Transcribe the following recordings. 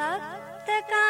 तप्तका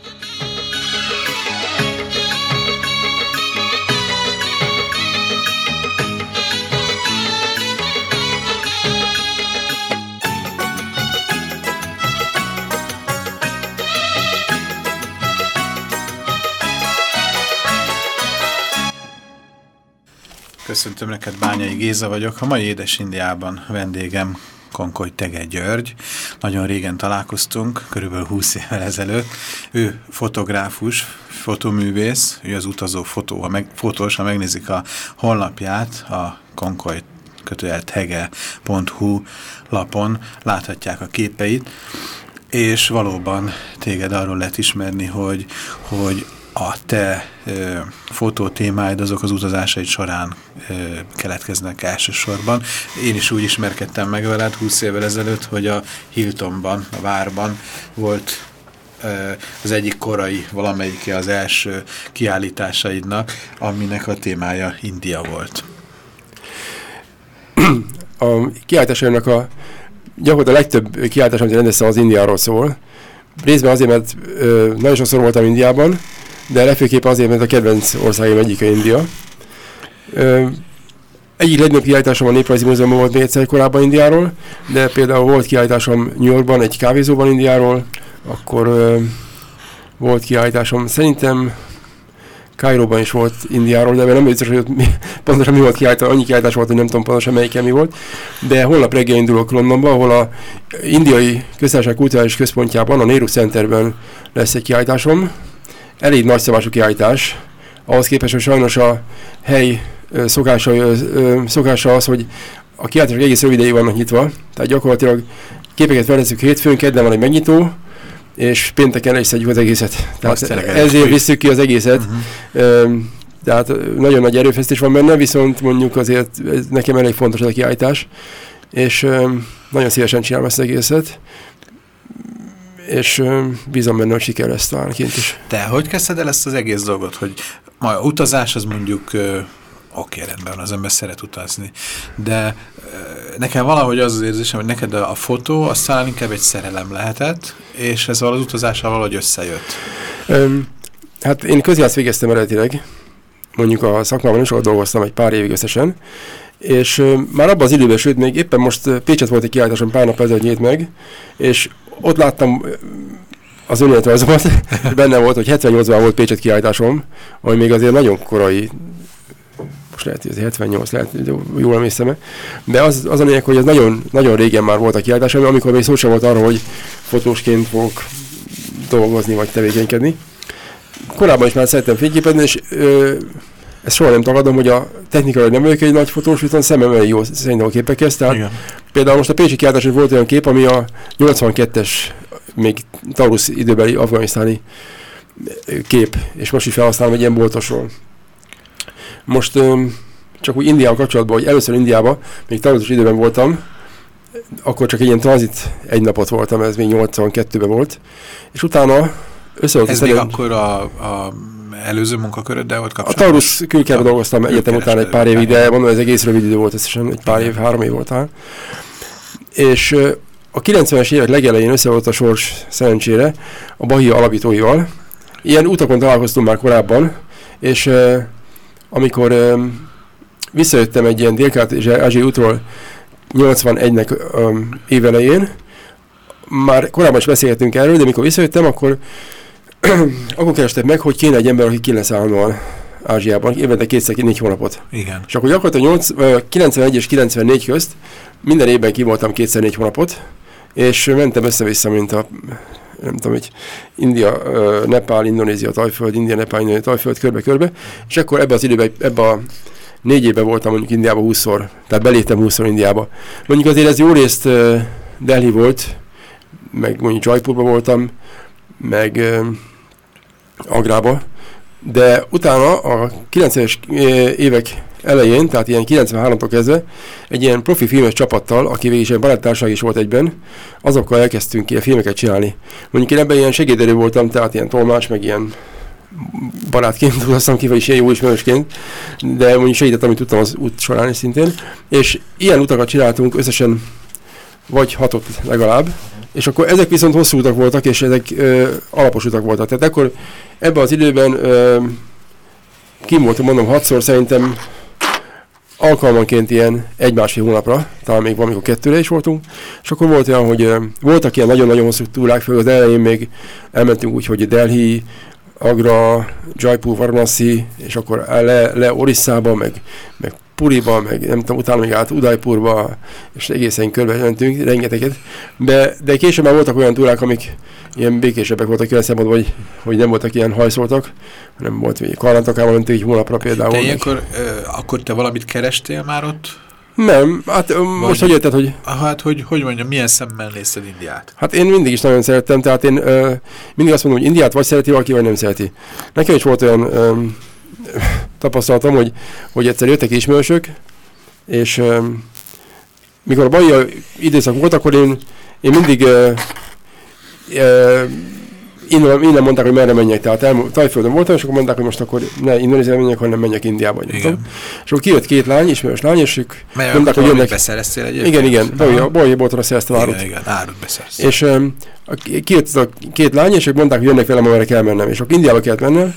Köszöntöm neked, Bányai Géza vagyok. A mai Édes Indiában vendégem Konkoly Tege György. Nagyon régen találkoztunk, körülbelül 20 évvel ezelőtt. Ő fotográfus, fotoművész, ő az utazó fotó, ha meg, fotós, ha megnézik a honlapját, a Konkoly kötőjeltege.hu lapon láthatják a képeit, és valóban téged arról lehet ismerni, hogy, hogy a te ö, fotótémáid azok az utazásaid során ö, keletkeznek elsősorban. Én is úgy ismerkedtem meg veled 20 évvel ezelőtt, hogy a Hiltonban, a várban volt ö, az egyik korai, valamelyike az első kiállításaidnak, aminek a témája India volt. A kiállításaimnak a gyakorlatilag a legtöbb kiállítás, amit rendeztem, az Indiáról szól. Részben azért, mert ö, nagyon sokszor voltam Indiában, de legfőképp azért, mert a kedvenc országom egyik a India. Ö, egyik legnagyobb kiállításom a Néprajzi Múzeumban volt még egyszer korábban Indiáról, de például volt kiállításom New Yorkban, egy kávézóban Indiáról, akkor ö, volt kiállításom, szerintem Kairóban is volt Indiáról, de nem biztos, hogy mi, pontosan mi volt kiállítás, annyi kiállítás volt, hogy nem tudom pontosan melyiken mi volt. De holnap reggel indulok Londonba, ahol a indiai köztársaság kulturális központjában, a Nehru Centerben lesz egy kiállításom, elég nagy szabású kiállítás, ahhoz képest, hogy sajnos a hely szokása, szokása az, hogy a kiállítások egész rövid ideig vannak nyitva, tehát gyakorlatilag képeket felveszünk hétfőn, kedden van egy megnyitó, és pénteken is szedjük az egészet. Tehát ezért visszük ki az egészet. Uh-huh. Tehát nagyon nagy erőfeszítés van benne, viszont mondjuk azért nekem elég fontos ez a kiállítás, és nagyon szívesen csinálom ezt az egészet és bízom benne, hogy siker lesz talán kint is. Te hogy kezdted el ezt az egész dolgot, hogy ma a utazás az mondjuk oké, okay, rendben az ember szeret utazni, de nekem valahogy az az érzésem, hogy neked a, a fotó az talán inkább egy szerelem lehetett, és ez az utazással valahogy összejött. Um, hát én közjárt végeztem eredetileg, mondjuk a szakmában is, ahol dolgoztam egy pár évig összesen, és már abban az időben, sőt, még éppen most Pécset volt egy kiállításom, pár nap ezelőtt nyílt meg, és ott láttam az önéletrajzomat, benne volt, hogy 78-ban volt Pécset kiállításom, ami még azért nagyon korai, most lehet, hogy ez 78, lehet, jól emlékszem -e. de az, az a lényeg, hogy ez nagyon, nagyon régen már volt a kiállítás, amikor még szó sem volt arról, hogy fotósként fogok dolgozni vagy tevékenykedni. Korábban is már szerettem fényképezni, és ö, ezt soha nem tagadom, hogy a technikai nem vagyok egy nagy fotós, viszont szemem elég jó szerintem a képekhez. Tehát Igen. például most a Pécsi kiáltás volt olyan kép, ami a 82-es, még Taurus időbeli afganisztáni kép, és most is felhasználom egy ilyen boltosról. Most csak úgy Indiával kapcsolatban, hogy először Indiában, még Taurus időben voltam, akkor csak egy ilyen tranzit egy napot voltam, ez még 82-ben volt, és utána össze Ez még akkor a, a előző munkaköröd, de ott kapcsolatban? A Taurus külkerben dolgoztam egyetem után egy pár év de mondom, ez egész rövid idő volt, összesen egy pár év, három év volt És a 90-es évek legelején össze volt a sors szerencsére a Bahia alapítóival. Ilyen utakon találkoztunk már korábban, és amikor visszajöttem egy ilyen délkelet és ázsiai útról 81-nek évelején, már korábban is beszélhetünk erről, de mikor visszajöttem, akkor akkor kerestek meg, hogy kéne egy ember, aki ki lesz állandóan Ázsiában, évente kétszer négy hónapot. Igen. És akkor gyakorlatilag 8, ö, 91 és 94 közt minden évben ki voltam kétszer négy hónapot, és mentem össze-vissza, mint a nem tudom, hogy India, Nepál, Indonézia, Tajföld, India, Nepál, Indonézia, Tajföld, körbe-körbe, és akkor ebbe az időben, ebbe a négy évben voltam mondjuk Indiába 20-szor, tehát beléptem 20-szor Indiába. Mondjuk azért ez jó részt Delhi volt, meg mondjuk Jaipurba voltam, meg Agrába, de utána a 90-es évek elején, tehát ilyen 93-tól kezdve, egy ilyen profi filmes csapattal, aki végig is egy baráttárság is volt egyben, azokkal elkezdtünk ilyen filmeket csinálni. Mondjuk én ebben ilyen segéderő voltam, tehát ilyen tolmács, meg ilyen barátként dolgoztam ki, vagyis ilyen jó ismerősként, de mondjuk segítettem, amit tudtam az út során is szintén. És ilyen utakat csináltunk összesen vagy hatot legalább, és akkor ezek viszont hosszú utak voltak, és ezek ö, alapos utak voltak. Tehát akkor ebben az időben kim mondom, hatszor szerintem alkalmanként ilyen egy-másfél hónapra, talán még valamikor kettőre is voltunk, és akkor volt olyan, hogy voltak ilyen nagyon-nagyon hosszú túrák, főleg az elején még elmentünk úgy, hogy Delhi, Agra, Jaipur, Varanasi, és akkor le, le Orisszába, meg, meg Puriba, meg nem tudom, utána még át Udaipurba, és egészen körbe mentünk, rengeteget. De, de később már voltak olyan túrák, amik ilyen békésebbek voltak olyan szempontból, hogy, hogy nem voltak ilyen hajszoltak, hanem volt, hogy Karlantakában mentünk egy hónapra például. De ilyenkor, ö, akkor te valamit kerestél már ott? Nem, hát ö, most hogy érted, hogy... Hát, hogy, hogy mondjam, milyen szemmel nézted Indiát? Hát én mindig is nagyon szerettem, tehát én ö, mindig azt mondom, hogy Indiát vagy szereti valaki, vagy nem szereti. Nekem is volt olyan ö, tapasztalatom, hogy, hogy egyszer jöttek ismerősök, és ö, mikor a bajja időszak volt, akkor én, én mindig ö, ö, innen, innen mondták, hogy merre menjek. Tehát el, Tajföldön voltam, és akkor mondták, hogy most akkor ne Indonéziába menjek, hanem menjek Indiába. Igen. És akkor kijött két lány, ismerős lány, és ők Mely mondták, hogy jönnek. beszereztél egyébként? Igen, igen, Aha. Bolya, Bolya Boltra szereztem árut. Igen, igen, árut beszereztél. És um, a, kijött a két lány, és ők mondták, hogy jönnek velem, amerre kell mennem. És akkor Indiába kellett mennem,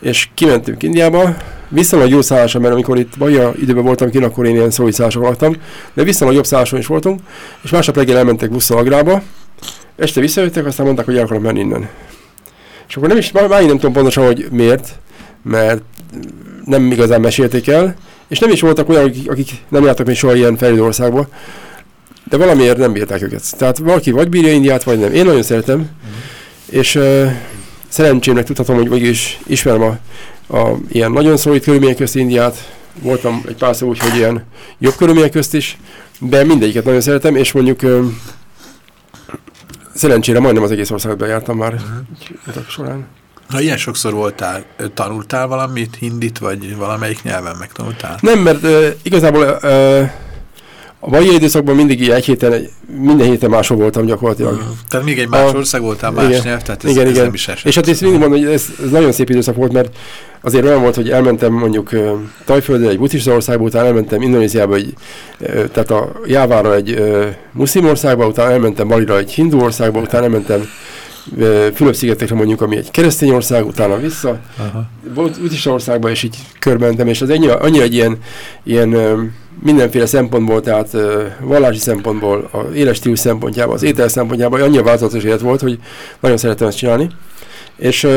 és kimentünk Indiába, viszonylag jó szálláson, mert amikor itt Baja időben voltam kint, akkor én ilyen szói szálláson laktam, de viszonylag jobb szálláson is voltunk, és másnap reggel elmentek busszal Agrába, este visszajöttek, aztán mondták, hogy el akarok menni innen. És akkor nem is, már, már nem tudom pontosan, hogy miért, mert nem igazán mesélték el, és nem is voltak olyan, akik, akik nem jártak még soha ilyen fejlődő országba, de valamiért nem bírták őket. Tehát valaki vagy bírja Indiát, vagy nem. Én nagyon szeretem, mm. és uh, szerencsémnek tudhatom, hogy vagyis ismerem a, a ilyen nagyon szorít körülmények közt Indiát, voltam egy pár szó úgy, hogy ilyen jobb körülmények közt is, de mindegyiket nagyon szeretem, és mondjuk uh, szerencsére majdnem az egész országot bejártam már utak során. Ha ilyen sokszor voltál, ö, tanultál valamit, hindit, vagy valamelyik nyelven megtanultál? Nem, mert uh, igazából uh, a mai időszakban mindig így egy héten, egy- minden héten máshol voltam gyakorlatilag. Uh, tehát még egy más A- ország voltál, más igen, nyelv, tehát ez, igen, ez igen. nem is esett. És hát ezt mindig mondom, hogy ez, ez nagyon szép időszak volt, mert azért olyan volt, hogy elmentem mondjuk uh, Tajföldre egy buddhista országba, utána elmentem Indonéziába, egy, uh, tehát a Jávára egy uh, muszlim országba, utána elmentem Balira egy hindu országba, utána elmentem Fülöp-szigetekre mondjuk, ami egy keresztény ország, utána vissza, Aha. volt buddhista országban, és így körbementem, és az ennyi, annyi egy ilyen, ilyen mindenféle szempontból, tehát vallási szempontból, a éles stílus szempontjából, az étel szempontjából annyira változatos élet volt, hogy nagyon szerettem ezt csinálni. És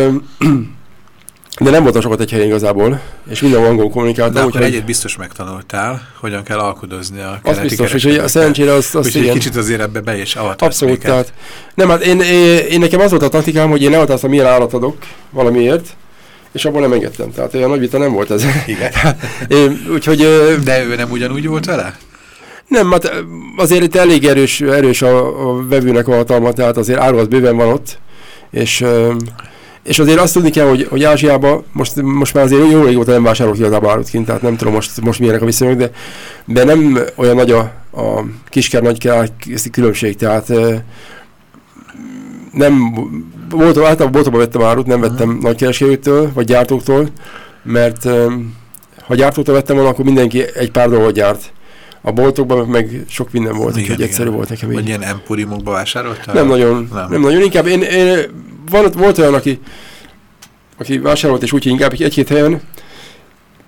de nem voltam sokat egy helyen igazából, és minden angolul De kommunikáltam, akkor egyet biztos megtanultál, hogyan kell alkudozni a az biztos, és hogy kereskedelmet. szerencsére azt, azt igen. kicsit azért ebbe be is avatott Abszolút, tehát nem, hát én, én, én, nekem az volt a taktikám, hogy én elhatároztam, milyen állat adok valamiért, és abból nem engedtem. Tehát olyan nagy vita nem volt ez. Igen. Én, úgyhogy De ő nem ugyanúgy volt vele? nem, hát azért itt elég erős, erős a, a vevőnek a hatalma, tehát azért áru az bőven van ott, és, és azért azt tudni kell, hogy, hogy Ázsiában most, most már azért jó régóta nem vásárolok igazából árut kint, tehát nem tudom most, most milyenek a viszonyok, de, de nem olyan nagy a, a kisker nagy különbség, tehát nem, volt, általában boltokban vettem árut, nem vettem nagy kereskedőtől, vagy gyártóktól, mert ha gyártótól vettem volna, akkor mindenki egy pár dolgot gyárt. A boltokban meg sok minden volt, Igen, úgyhogy egyszerű volt nekem Vagy így. ilyen emporiumokba vásároltál? Nem nagyon, Nem. nem. nagyon. Inkább én, én van, volt olyan, aki, aki vásárolt, és úgy, inkább egy-két helyen.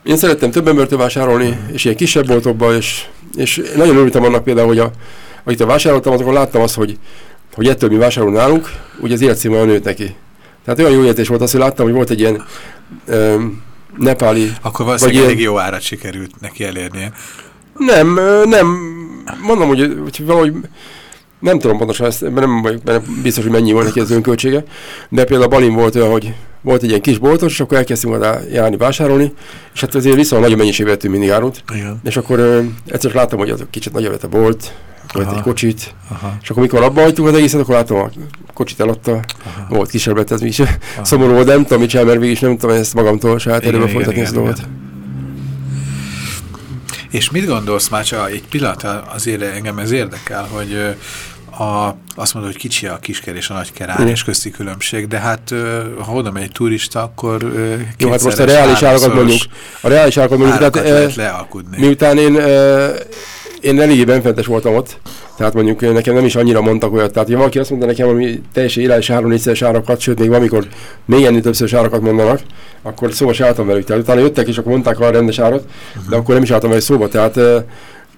Én szerettem több embertől vásárolni, és ilyen kisebb boltokba, és, és nagyon örültem annak például, hogy a, akit vásároltam, azokon láttam azt, hogy, hogy ettől mi vásárolunk nálunk, úgy az életszínvonal nőtt neki. Tehát olyan jó érzés volt az, hogy láttam, hogy volt egy ilyen ö, nepáli... Akkor valószínűleg elég jó árat sikerült neki elérnie. Nem, nem. Mondom, hogy, hogy valahogy nem tudom pontosan ezt, nem vagyok benne biztos, hogy mennyi volt neki az önköltsége, de például Balin volt olyan, hogy volt egy ilyen kis boltos, és akkor elkezdtünk oda járni, vásárolni, és hát azért viszonylag nagyon mennyiségben vettünk mindig árut. Igen. És akkor ö, egyszer láttam, hogy az kicsit nagyobb lett a bolt, volt Aha. egy kocsit, Aha. és akkor mikor abba hagytuk az egészet, akkor láttam a kocsit eladta, Aha. volt kisebbet, ez mégis szomorú volt, nem tudom, mit csinál, mert végig is nem tudom ezt magamtól saját igen, folytatni ezt a dolgot. És mit gondolsz, már csak egy pillanat azért engem ez érdekel, hogy a, azt mondod, hogy kicsi a kisker és a nagyker ár Igen. és közti különbség, de hát ha oda megy egy turista, akkor Jó, hát most a reális árakat mondjuk. A reális árakat mondjuk, tehát, lehet eh, lealkudni. miután én, én eléggé benfentes voltam ott, tehát mondjuk eh, nekem nem is annyira mondtak olyat. Tehát, ha valaki azt mondta nekem, hogy teljesen irányos három négyszeres árakat, sőt, még valamikor még ennél többszörös árakat mondanak, akkor szóba se álltam velük. Tehát utána jöttek, és akkor mondták a rendes árat, de akkor nem is álltam velük szóba. Tehát eh,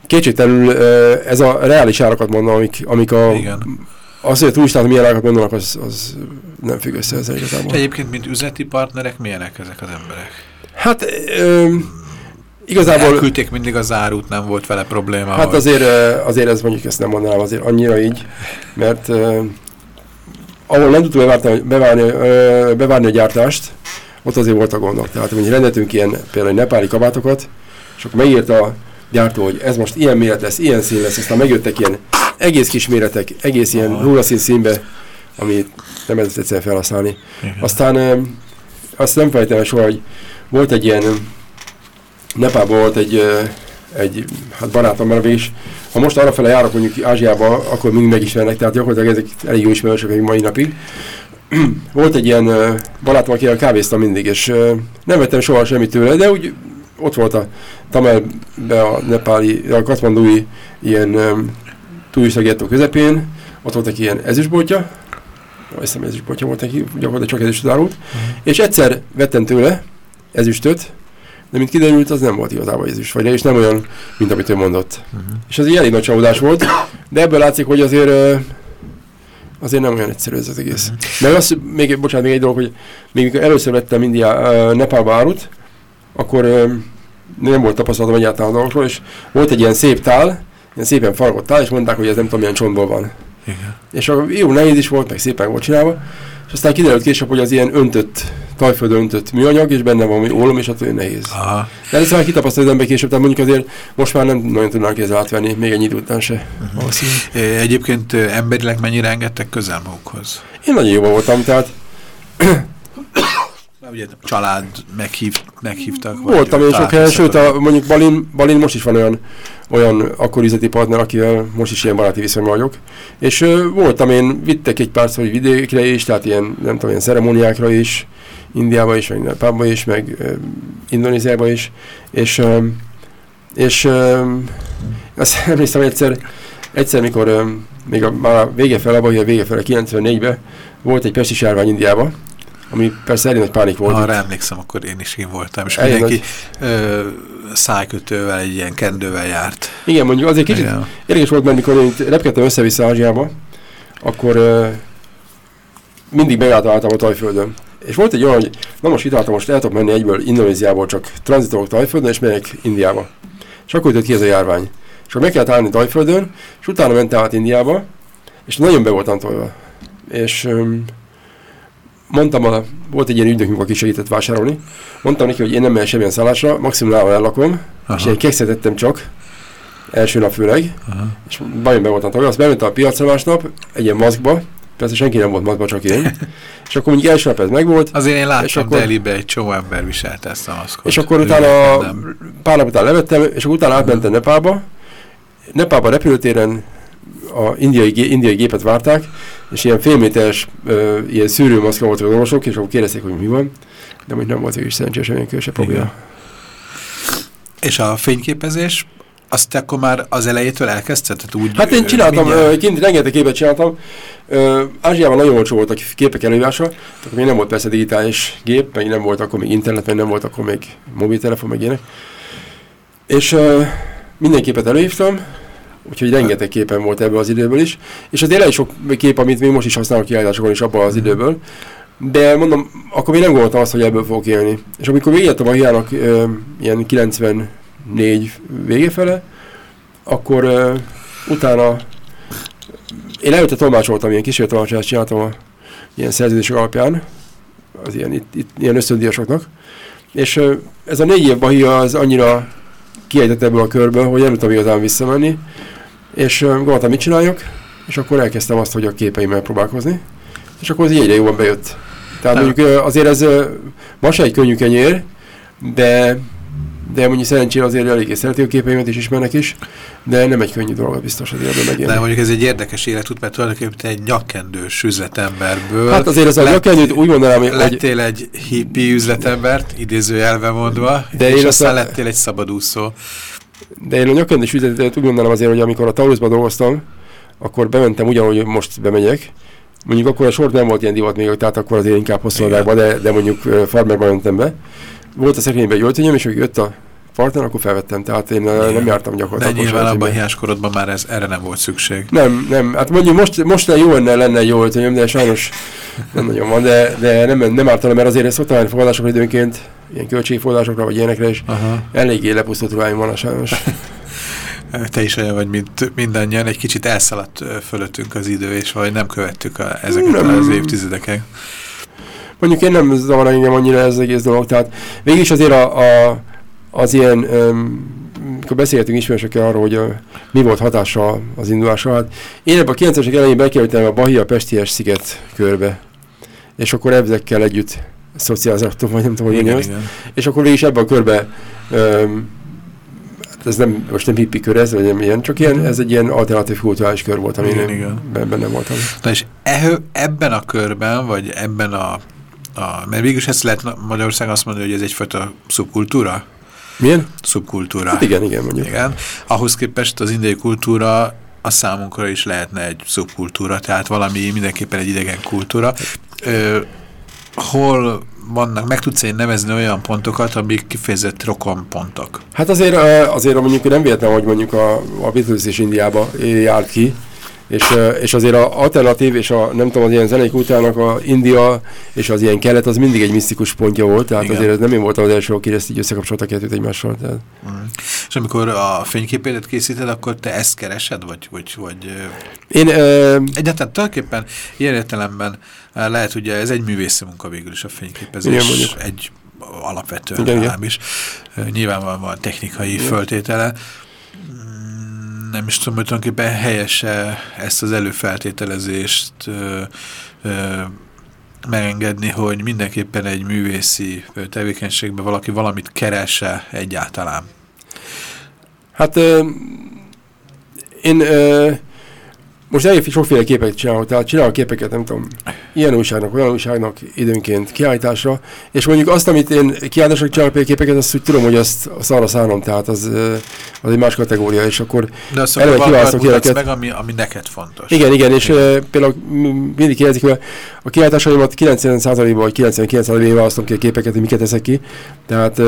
kétségtelenül eh, ez a reális árakat mondom, amik, amik a, Igen. az, hogy a turisták milyen árakat mondanak, az, az nem függ össze ezzel igazából. Egyébként, mint üzleti partnerek, milyenek ezek az emberek? Hát ö, igazából... Elküldték mindig az árut, nem volt vele probléma. Hát hogy- azért, azért ez mondjuk ezt nem mondanám azért annyira így, mert uh, ahol nem tudtuk bevárni, bevárni, bevárni a gyártást, ott azért voltak gondok. Tehát mondjuk rendeltünk ilyen például nepáli kabátokat, és akkor megírta a gyártó, hogy ez most ilyen méret lesz, ilyen szín lesz, aztán megjöttek ilyen egész kis méretek, egész ilyen rólaszín színbe, amit nem lehetett egyszerűen felhasználni. Igen. Aztán azt nem felejtem el soha, hogy volt egy ilyen, ö, Nepálban volt egy, egy hát barátom, mert is, ha most arrafele járok mondjuk Ázsiába, akkor mindig megismernek, tehát gyakorlatilag ezek elég jó ismerősök még mai napig. volt egy ilyen barátom, akivel kávéztam mindig, és nem vettem soha semmit tőle, de úgy ott volt a Tamelbe a nepáli, a katmandúi ilyen turista gettó közepén, ott volt egy ilyen ezüstboltja, azt hiszem ezüstboltja volt neki, gyakorlatilag csak ezüstöt árult, és egyszer vettem tőle ezüstöt, de mint kiderült, az nem volt igazából ezüst, vagy és nem olyan, mint amit ő mondott. Mhm. És az egy elég nagy csalódás volt, de ebből látszik, hogy azért azért nem olyan egyszerű ez az egész. Mhm. Mert az, még, bocsánat, még egy dolog, hogy még mikor először vettem India, uh, Nepálba árut, akkor uh, nem volt tapasztalatom egyáltalán a dolgokról, és volt egy ilyen szép tál, ilyen szépen faragott tál, és mondták, hogy ez nem tudom milyen csontból van. Igen. És a jó nehéz is volt, meg szépen volt csinálva, és aztán kiderült később, hogy az ilyen öntött, tajföldön öntött műanyag, és benne van valami ólom, és attól nehéz. Aha. De ezt már kitapasztalt az ember később, tehát mondjuk azért most már nem nagyon tudnánk ezzel átvenni, még ennyi idő után se. É, Egyébként emberileg mennyire engedtek közel magukhoz? Én nagyon jobban voltam, tehát Ugye család meghív, meghívtak? voltam én sok helyen, sőt, a, mondjuk Balin, Balin most is van olyan, olyan akkor üzleti partner, akivel most is ilyen baráti viszonyban vagyok. És ö, voltam én, vittek egy pár hogy vidékre is, tehát ilyen, nem tudom, ilyen ceremóniákra is, Indiába is, meg Nepálba is, meg ö, Indonéziába is, és, ö, és ö, azt emlékszem egyszer, egyszer, mikor ö, még a, már a vége fele, vagy a vége fele 94-ben volt egy pestis járvány Indiába, ami persze elég nagy pánik volt. Arra emlékszem, akkor én is én voltam, és Elég mindenki ö, szájkötővel, egy ilyen kendővel járt. Igen, mondjuk azért kicsit Igen. Érdekes volt, mert mikor én repkedtem össze-vissza Ázsiába, akkor uh, mindig megálltam a Tajföldön. És volt egy olyan, hogy na most itt álltam, most el tudok menni egyből Indonéziából, csak tranzitolok Tajföldön, és megyek Indiába. És akkor jött ki ez a járvány. És akkor meg kellett állni Tajföldön, és utána mentem át Indiába, és nagyon be voltam tolva. És um, mondtam, a, volt egy ilyen ügynökünk, aki segített vásárolni, mondtam neki, hogy én nem megyek semmilyen szállásra, maximum nálam ellakom, Aha. és egy kekszet ettem csak, első nap főleg, Aha. és bajom be voltam tagja, azt bementem a piacra másnap, egy ilyen maszkba, persze senki nem volt maszkba, csak én, és akkor mondjuk első nap ez megvolt, Azért én láttam És akkor- Delhibe egy csomó ember viselte ezt a maszkot. és akkor utána nem. pár nap után levettem, és akkor utána átmentem Nepálba, Nepálba repülőtéren a indiai, indiai gépet várták, és ilyen félméteres ö, ilyen szűrőmaszka voltak az orvosok, és akkor kérdezték, hogy mi van, de hogy nem volt is szerencsés, semmilyen különösebb probléma. És a fényképezés, azt te akkor már az elejétől elkezdted? Tehát úgy, Hát én csináltam, mindjárt- kint rengeteg képet csináltam. Ö, Ázsiában nagyon olcsó voltak képek előírása, akkor még nem volt persze digitális gép, meg nem volt akkor még internet, meg nem volt akkor még mobiltelefon, meg ilyenek. És ö, minden képet előhívtam, úgyhogy rengeteg képen volt ebből az időből is. És azért elég sok kép, amit még most is használok kiállításokon is abban az időből. De mondom, akkor még nem gondoltam azt, hogy ebből fogok élni. És amikor végigjöttem a hiának ilyen 94 vége fele, akkor ö, utána én előtte tolmácsoltam, ilyen kísérlet tolmácsolást csináltam a ilyen szerződések alapján, az ilyen, itt, itt, ilyen ösztöndíjasoknak. És ö, ez a négy év bahia az annyira kiejtett ebből a körből, hogy nem tudtam igazán visszamenni, és gondoltam, mit csináljak, és akkor elkezdtem azt, hogy a képeimmel próbálkozni, és akkor az egyre jobban bejött. Tehát nem. mondjuk azért ez ma se egy könnyű kenyér, de de mondjuk szerencsére azért eléggé szereti a képeimet is ismernek is, de nem egy könnyű dolog biztos az életben megélni. De mondjuk ez egy érdekes életút, mert tulajdonképpen egy nyakkendős üzletemberből. Hát azért ez a nyakkendőt úgy mondanám, hogy... Lettél egy hippi üzletembert, idézőjelve mondva, de és én aztán a... lettél egy szabadúszó. De én a nyakkendős üzletet úgy mondanám azért, hogy amikor a Taurusban dolgoztam, akkor bementem ugyanúgy, most bemegyek, Mondjuk akkor a sort nem volt ilyen divat még, tehát akkor azért inkább hosszú de, de mondjuk farmerban mentem be volt a szekrényben egy öltönyöm, és hogy jött a partner, akkor felvettem, tehát én Igen. nem jártam gyakorlatilag. De nyilván abban a hiáskorodban már ez, erre nem volt szükség. Nem, nem, hát mondjuk most, most jó lenne, lenne jó öltönyöm, de sajnos nem nagyon van, de, de nem, nem ártalom, mert azért szoktam fogadásokra időnként, ilyen költségfogadásokra, vagy ilyenekre, és Aha. eléggé lepusztult ruháim van a sajnos. Te is olyan vagy, mint mindannyian, egy kicsit elszaladt fölöttünk az idő, és vagy nem követtük a, ezeket nem. az évtizedeket. Mondjuk én nem zavar engem annyira ez az egész dolog, tehát végig azért a, a, az ilyen, um, amikor beszéltünk ismerősökkel arról, hogy a, mi volt hatása az indulásra, hát én ebben a 90-esek elején bekerültem a Bahia Pesties sziget körbe, és akkor ezekkel együtt szocializáltam, vagy nem tudom, hogy igen, És akkor végig ebben a körbe um, ez nem, most nem hippi kör ez, vagy nem ilyen, csak ilyen, ez egy ilyen alternatív kulturális kör volt, ami igen, igen. benne voltam. Na és e, ebben a körben, vagy ebben a a, mert végülis ezt lehet Magyarország azt mondani, hogy ez egyfajta szubkultúra? Milyen? Szubkultúra. Hát igen, igen, mondjuk. Igen. Ahhoz képest az indiai kultúra a számunkra is lehetne egy szubkultúra, tehát valami mindenképpen egy idegen kultúra. Ö, hol vannak, meg tudsz én nevezni olyan pontokat, amik kifejezett rokon pontok? Hát azért, azért mondjuk nem véletlen, hogy mondjuk a, a Beatles is Indiába járt ki, és, és azért a alternatív és a nem tudom, az ilyen zenei kultúrának a India és az ilyen kelet az mindig egy misztikus pontja volt, tehát Igen. azért nem én voltam az első, aki ezt így összekapcsolta kettőt egymással. Tehát. Mm. És amikor a fényképédet készíted, akkor te ezt keresed, vagy, vagy, vagy én, ö... egyáltalán tulajdonképpen ilyen értelemben lehet, hogy ez egy művészi munka végül is a fényképezés, Igen, egy alapvetően Igen, is. Nyilván van technikai Igen. föltétele, nem is tudom, hogy tulajdonképpen helyese ezt az előfeltételezést ö, ö, megengedni, hogy mindenképpen egy művészi tevékenységben valaki valamit keresse egyáltalán. Hát ö, én ö, most elég sokféle képeket csinálok, tehát csinálok képeket, nem tudom, ilyen újságnak, olyan újságnak időnként kiállításra, és mondjuk azt, amit én kiállításra csinálok képeket, azt úgy tudom, hogy azt, azt arra szánom, tehát az, az egy más kategória, és akkor De azt eleve kiválasztok ilyeneket. meg, ami, ami neked fontos. Igen, igen, és igen. például mindig kérdezik, hogy a kiállításaimat 90%-ban vagy 99%-ban választom ki a képeket, hogy miket teszek ki, tehát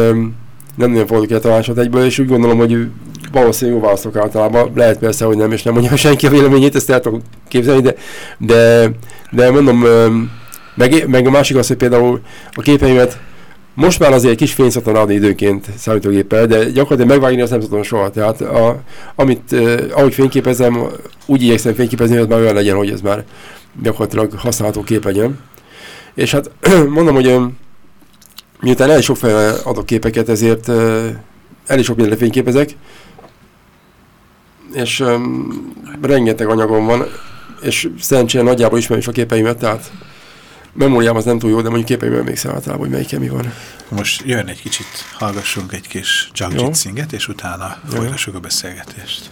nem nagyon fordulok el tanácsot egyből, és úgy gondolom, hogy valószínűleg jó választok általában. Lehet persze, hogy nem, és nem mondja senki a véleményét, ezt el tudom képzelni, de, de, de mondom, meg, meg a másik az, hogy például a képeimet most már azért kis fényt szoktam adni időnként számítógéppel, de gyakorlatilag megvágni azt nem tudom soha. Tehát a, amit, uh, ahogy fényképezem, úgy igyekszem fényképezni, hogy már olyan legyen, hogy ez már gyakorlatilag használható kép legyen. És hát mondom, hogy miután elég sok adok képeket, ezért uh, elég sok mindenre fényképezek, és um, rengeteg anyagom van, és szerencsére nagyjából ismerem is a képeimet, tehát memóriám az nem túl jó, de mondjuk képeimben emlékszem általában, hogy melyiken mi van. Most jön egy kicsit, hallgassunk egy kis Jagjit szinget, és utána jó. folytassuk a beszélgetést.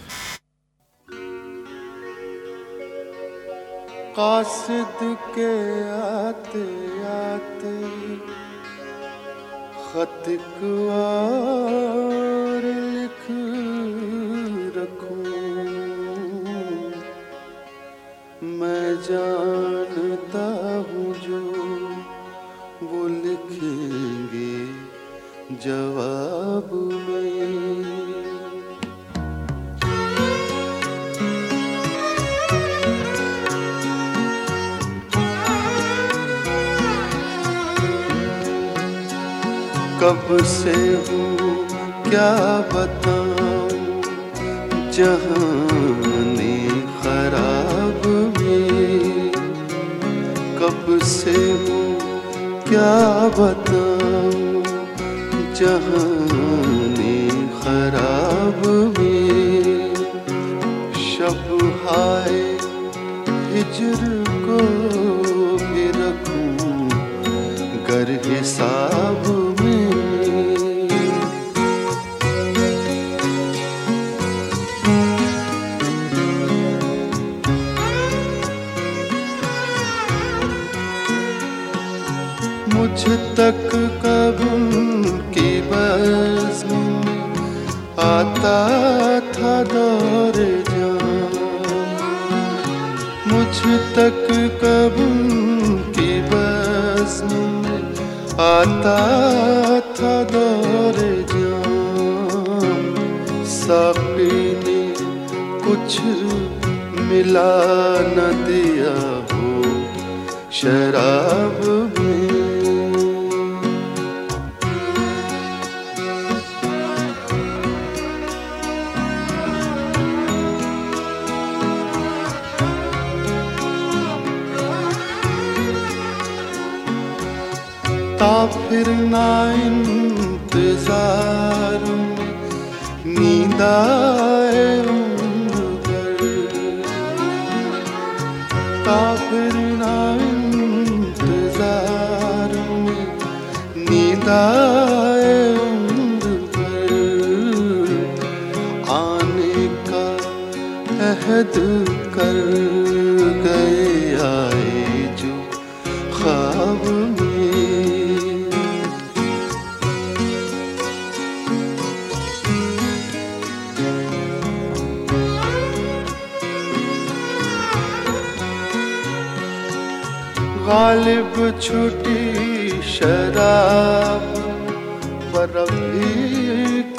قاصد के आते आते खत लिख मैं जानता हूँ जो वो लिखेंगे जवाब कब से हूँ, क्या बताऊँ? जहाने खराब में कब से हूँ, क्या बताऊँ? जहाने खराब में शब हाय, हिजर को भी रखूँ गर हिसाब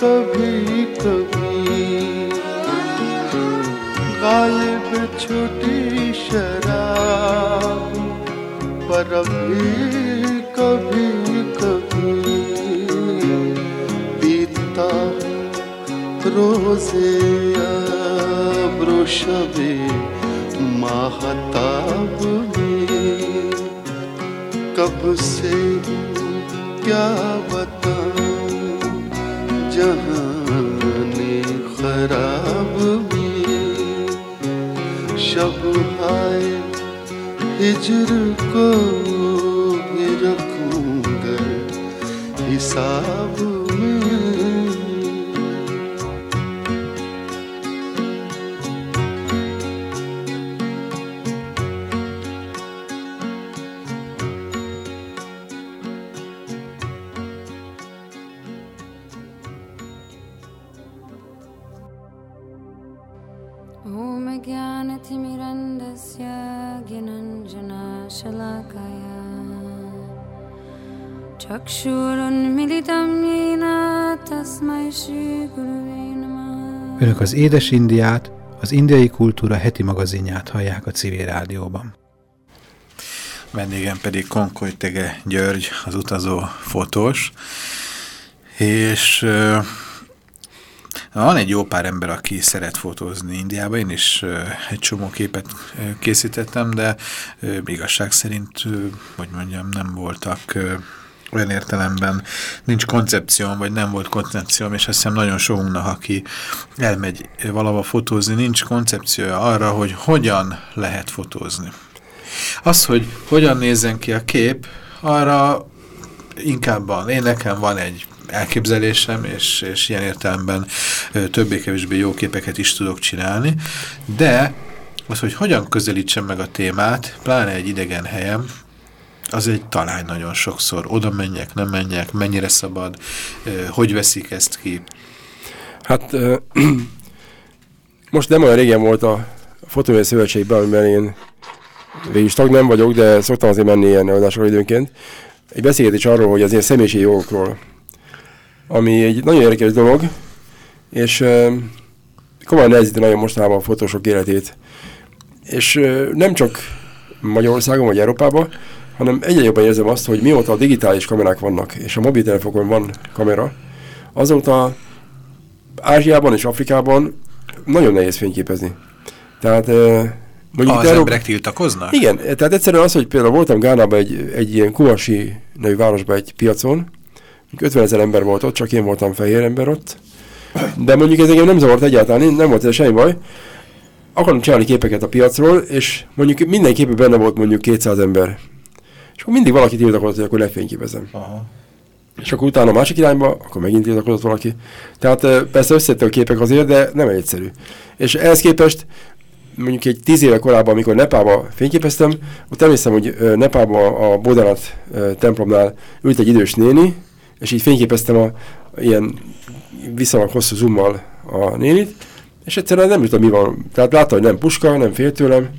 कभी कभी गालिब छुटी शराब, पर भी कभी कभी पीता रोज़े अब्रो शबे माहताब में कब से क्या 들을 거 az Édes Indiát, az indiai kultúra heti magazinját hallják a civil rádióban. Vendégem pedig Konkoly Tege György, az utazó fotós, és van egy jó pár ember, aki szeret fotózni Indiába, én is egy csomó képet készítettem, de igazság szerint, hogy mondjam, nem voltak olyan értelemben nincs koncepcióm, vagy nem volt koncepcióm, és azt hiszem nagyon sokunknak, aki elmegy valahova fotózni, nincs koncepciója arra, hogy hogyan lehet fotózni. Az, hogy hogyan nézzen ki a kép, arra inkább van. Én nekem van egy elképzelésem, és, és ilyen értelemben többé-kevésbé jó képeket is tudok csinálni, de az, hogy hogyan közelítsem meg a témát, pláne egy idegen helyem, az egy talán nagyon sokszor. Oda menjek, nem menjek, mennyire szabad, hogy veszik ezt ki. Hát most nem olyan régen volt a Fotóművész Szövetségben, amiben én végig tag nem vagyok, de szoktam azért menni ilyen előadásokra időnként. Egy beszélgetés arról, hogy az ilyen személyiségi jogokról, ami egy nagyon érdekes dolog, és ö, komolyan nehezíti nagyon mostanában a fotósok életét. És nem csak Magyarországon vagy Európában, hanem egyre jobban érzem azt, hogy mióta a digitális kamerák vannak, és a mobiltelefonokon van kamera, azóta Ázsiában és Afrikában nagyon nehéz fényképezni. Tehát eh, mondjuk Az Euró- emberek tiltakoznak? igen, tehát egyszerűen az, hogy például voltam Gánában egy, egy ilyen Kuasi nevű városban egy piacon, 50 ezer ember volt ott, csak én voltam fehér ember ott, de mondjuk ez engem nem zavart egyáltalán, nem volt ez semmi baj. Akarom csinálni képeket a piacról, és mondjuk minden képben benne volt mondjuk 200 ember. Akkor mindig valaki tiltakozott, hogy akkor lefényképezem. Aha. És akkor utána a másik irányba, akkor megint tiltakozott valaki. Tehát persze összetett a képek azért, de nem egyszerű. És ehhez képest mondjuk egy tíz éve korábban, amikor Nepába fényképeztem, ott emlékszem, hogy Nepába a Bodanat templomnál ült egy idős néni, és így fényképeztem a ilyen viszonylag hosszú zoommal a nénit, és egyszerűen nem tudtam, mi van. Tehát látta, hogy nem puska, nem fél tőlem,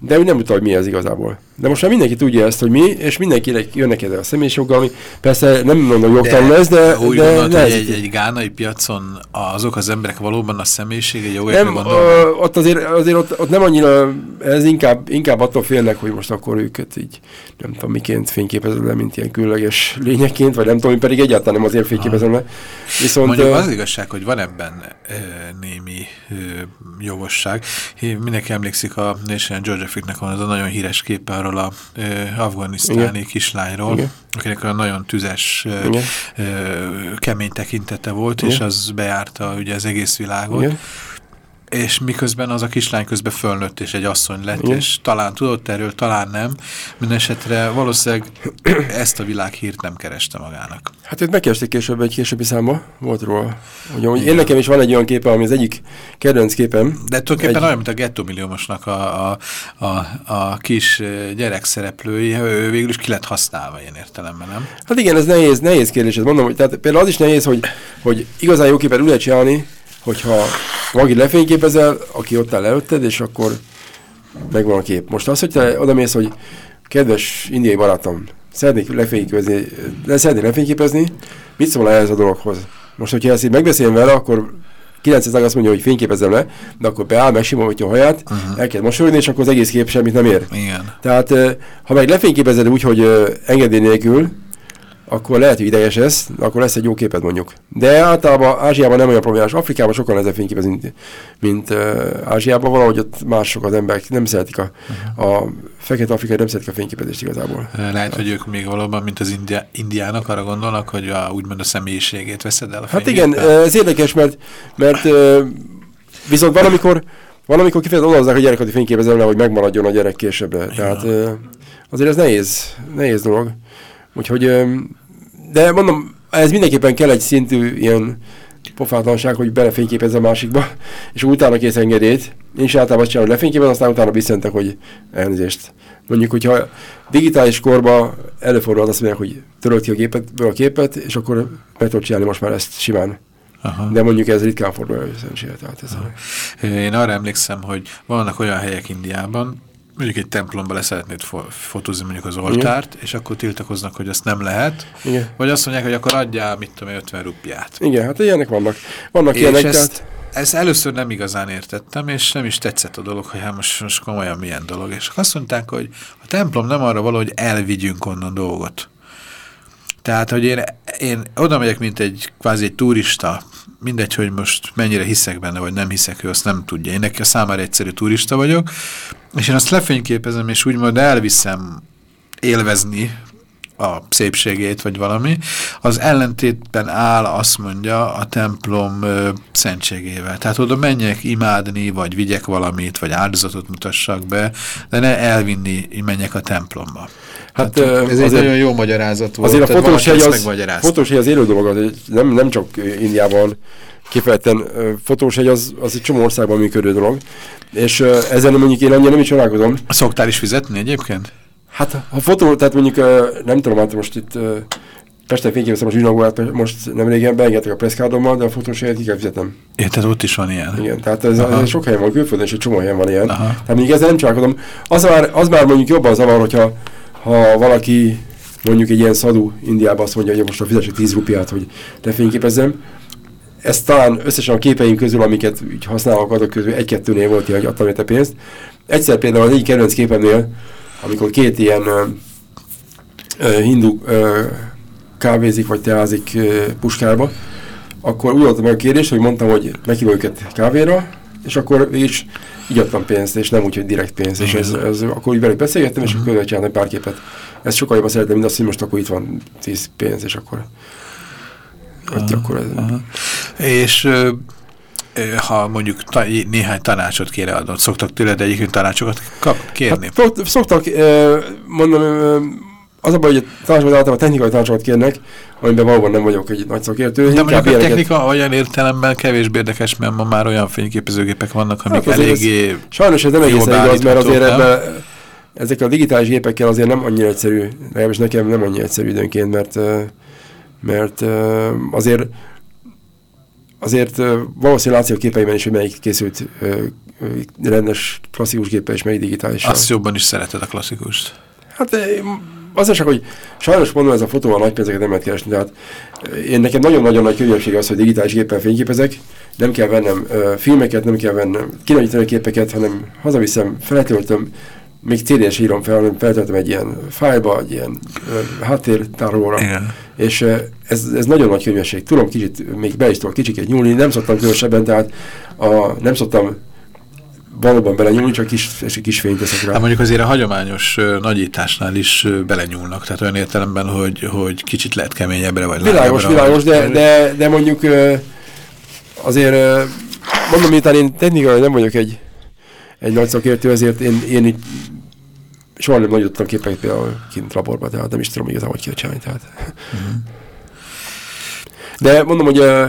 de úgy nem tudta, hogy mi ez igazából. De most már mindenki tudja ezt, hogy mi, és mindenkinek jönnek ezzel a személyisjoggal, ami persze nem mondom jogtalan lesz, de, úgy de gondolod, hogy egy, egy gánai piacon azok az emberek valóban a személyisége jogokra nem, ö, ott azért, azért ott, ott, nem annyira, ez inkább, inkább attól félnek, hogy most akkor őket így nem tudom miként fényképezem le, mint ilyen különleges lényeként, vagy nem tudom, pedig egyáltalán nem azért fényképezem le. Viszont Mondjuk az igazság, hogy van ebben ö, némi ö, jogosság. Mindenki emlékszik a National Geographic-nek van az a nagyon híres képe arról a ö, afganisztáni Igen. kislányról, Igen. akinek olyan nagyon tüzes, ö, ö, kemény tekintete volt, Igen. és az bejárta ugye az egész világot. Igen. És miközben az a kislány közben fölnőtt, és egy asszony lett, Igen. és talán tudott erről, talán nem. Mindenesetre valószínűleg ezt a világhírt nem kereste magának. Hát őt megkeresték később egy későbbi számba, volt róla. Ugye, én nekem is van egy olyan képe, ami az egyik kedvenc képem. De tulajdonképpen Egy- olyan, mint a Gettó Milliómosnak a, a, a, a kis gyerek szereplői, ő végül is ki lett használva ilyen értelemben, nem? Hát igen, ez nehéz, nehéz kérdés, ez mondom, hogy tehát például az is nehéz, hogy, hogy igazán jó képet úgy lehet csinálni, hogyha valaki lefényképezel, aki ott áll előtted, és akkor megvan a kép. Most az, hogy te oda mész, hogy kedves indiai barátom, szeretnék lefényképezni, le, szeretnék lefényképezni, mit szól ehhez a dologhoz? Most, hogyha ezt így megbeszélem vele, akkor 900 azt mondja, hogy fényképezzem le, de akkor beáll, megsimogatja a haját, uh-huh. el kell mosolyogni, és akkor az egész kép semmit nem ér. Igen. Tehát ö, ha meg lefényképezed úgy, hogy ö, engedély nélkül, akkor lehet, hogy ideges ez, akkor lesz egy jó képed mondjuk. De általában Ázsiában nem olyan problémás. Afrikában sokkal nehezebb fényképezni, mint, mint uh, Ázsiában. Valahogy ott mások az emberek, nem szeretik a, a fekete afrikai nem szeretik a fényképezést igazából. Lehet, hogy ők még valóban, mint az india, indiának arra gondolnak, hogy a, úgymond a személyiségét veszed el a Hát igen, ez érdekes, mert, mert ö, viszont valamikor, valamikor kifejezetten odahozzák a gyereket, hogy fényképezem le, hogy megmaradjon a gyerek későbbre. Tehát ö, azért ez nehéz, nehéz dolog. Úgyhogy, de mondom, ez mindenképpen kell egy szintű ilyen pofátlanság, hogy belefényképezze a másikba, és utána kész engedélyt. Én is általában azt csinálom, hogy lefényképezem, aztán utána visszentek, hogy elnézést. Mondjuk, hogyha digitális korba előfordul azt mondják, hogy törölt ki a gépetből a képet, és akkor meg tudod csinálni most már ezt simán. Aha. De mondjuk ez ritkán fordul elő, szerencsére. Tehát ez. Én arra emlékszem, hogy vannak olyan helyek Indiában, mondjuk egy templomba leszeretnéd fo fotózni mondjuk az oltárt, és akkor tiltakoznak, hogy azt nem lehet, Igen. vagy azt mondják, hogy akkor adjál, mit tudom, én, 50 rupiát. Igen, hát ilyenek vannak. Vannak És ilyenek, ezt, tehát... ezt először nem igazán értettem, és nem is tetszett a dolog, hogy hát most, most komolyan milyen dolog. És azt mondták, hogy a templom nem arra való, hogy elvigyünk onnan dolgot. Tehát, hogy én, én oda megyek, mint egy kvázi egy turista, mindegy, hogy most mennyire hiszek benne, vagy nem hiszek, ő azt nem tudja. Én neki a számára egyszerű turista vagyok, és én azt lefényképezem, és úgymond elviszem élvezni a szépségét, vagy valami, az ellentétben áll, azt mondja, a templom ö, szentségével. Tehát oda menjek imádni, vagy vigyek valamit, vagy áldozatot mutassak be, de ne elvinni, menjek a templomba. Hát, Tehát, ez egy nagyon jó magyarázat volt. Azért a fotós hegy az, fotós az élő dolog, az nem, nem csak Indiában kifejezetten fotós hegy az, az egy csomó országban működő dolog, és ezen mondjuk én annyira nem is csodálkozom. Szoktál is fizetni egyébként? Hát ha fotó, tehát mondjuk nem tudom, hát most itt Pesten fényképeztem a zsinagógát, most nem régen beengedtek a preszkádommal, de a fotós helyet ki kell fizetnem. Érted, ott is van ilyen. Igen, tehát ez, Aha. ez sok helyen van, külföldön is egy csomó helyen van ilyen. Aha. Tehát mondjuk ezzel nem csodálkozom. Az már, az már mondjuk jobban zavar, hogyha ha valaki mondjuk egy ilyen szadú Indiában azt mondja, hogy most a fizessek 10 rupiát, hogy lefényképezzem. Ez talán összesen a képeim közül, amiket úgy használok, azok közül egy-kettőnél volt hogy adtam érte pénzt. Egyszer például az egyik kedvenc képemnél, amikor két ilyen ö, hindu ö, kávézik vagy teázik ö, Puskárba, akkor úgy meg a kérdést, hogy mondtam, hogy meghívom őket kávéra, és akkor is így adtam pénzt, és nem úgy, hogy direkt pénzt, és ez, ez, akkor úgy velük beszélgettem, és akkor uh csináltam pár képet. Ezt sokkal jobban szeretem, mint azt, hogy most akkor itt van 10 pénz, és akkor, Aha, akkor ez, aha. És ha mondjuk néhány tanácsot kére adott, szoktak tőled egyébként tanácsokat kap, kérni? Hát, szok- szoktak, mondom, az a baj, hogy a tanácsokat általában technikai tanácsokat kérnek, amiben valóban nem vagyok egy nagy szakértő. De mondjuk a ilyeneket- technika olyan értelemben kevésbé érdekes, mert ma már olyan fényképezőgépek vannak, amik Hát azért ez- eléggé... Sajnos ez nem egészen igaz, mert azért ebben, ezekkel a digitális gépekkel azért nem annyira egyszerű, legalábbis nekem nem annyira egyszerű időnként, mert, mert azért azért valószínűleg látszik a képeiben is, hogy melyik készült rendes klasszikus géppel és melyik digitális. Azt jobban is szereted a klasszikust. Hát az csak, hogy sajnos mondom, ez a fotóval nagy pénzeket nem lehet keresni, tehát én nekem nagyon-nagyon nagy könnyebbség az, hogy digitális géppel fényképezek, nem kell vennem ö, filmeket, nem kell vennem kinagyítani képeket, hanem hazaviszem, feltöltöm, még CD-s írom fel, hanem feltöltöm egy ilyen fájlba, egy ilyen ö, háttértárolóra, és ez, ez nagyon nagy könyvesség. Tudom kicsit, még be is tudok kicsiket nyúlni, nem szoktam különösebben, tehát a, nem szoktam valóban belenyúlni, csak kis, és kis fényt teszek rá. Hát mondjuk azért a hagyományos ö, nagyításnál is ö, belenyúlnak, tehát olyan értelemben, hogy, hogy kicsit lehet keményebbre, vagy Világos, világos, de, de, de mondjuk ö, azért mondom, miután én technikai nem vagyok egy, egy nagy szakértő, ezért én, én így soha nem nagyítottam képeket például kint laborban, tehát nem is tudom igazán, hogy kell csinálni. Tehát. De mondom, hogy ö,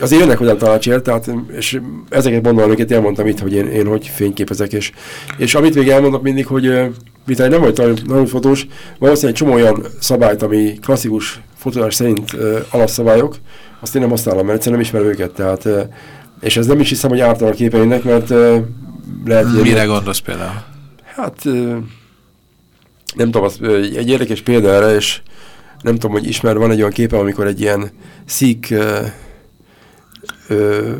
azért jönnek hozzám tanácsért, tehát, és ezeket mondom, amiket elmondtam itt, hogy én, én hogy fényképezek, és, és amit még elmondok mindig, hogy ö, miután nem vagy nagyon- nagyon fotós, valószínűleg egy csomó olyan szabályt, ami klasszikus fotózás szerint ö, alapszabályok, azt én nem használom, mert egyszerűen nem ismerem őket, tehát, ö, és ez nem is hiszem, hogy ártal a képeimnek, mert ö, lehet, Mire gondolsz például? Hát ö, nem tudom, az, ö, egy érdekes példa erre, és nem tudom, hogy ismer, van egy olyan képe, amikor egy ilyen szik ö, ö,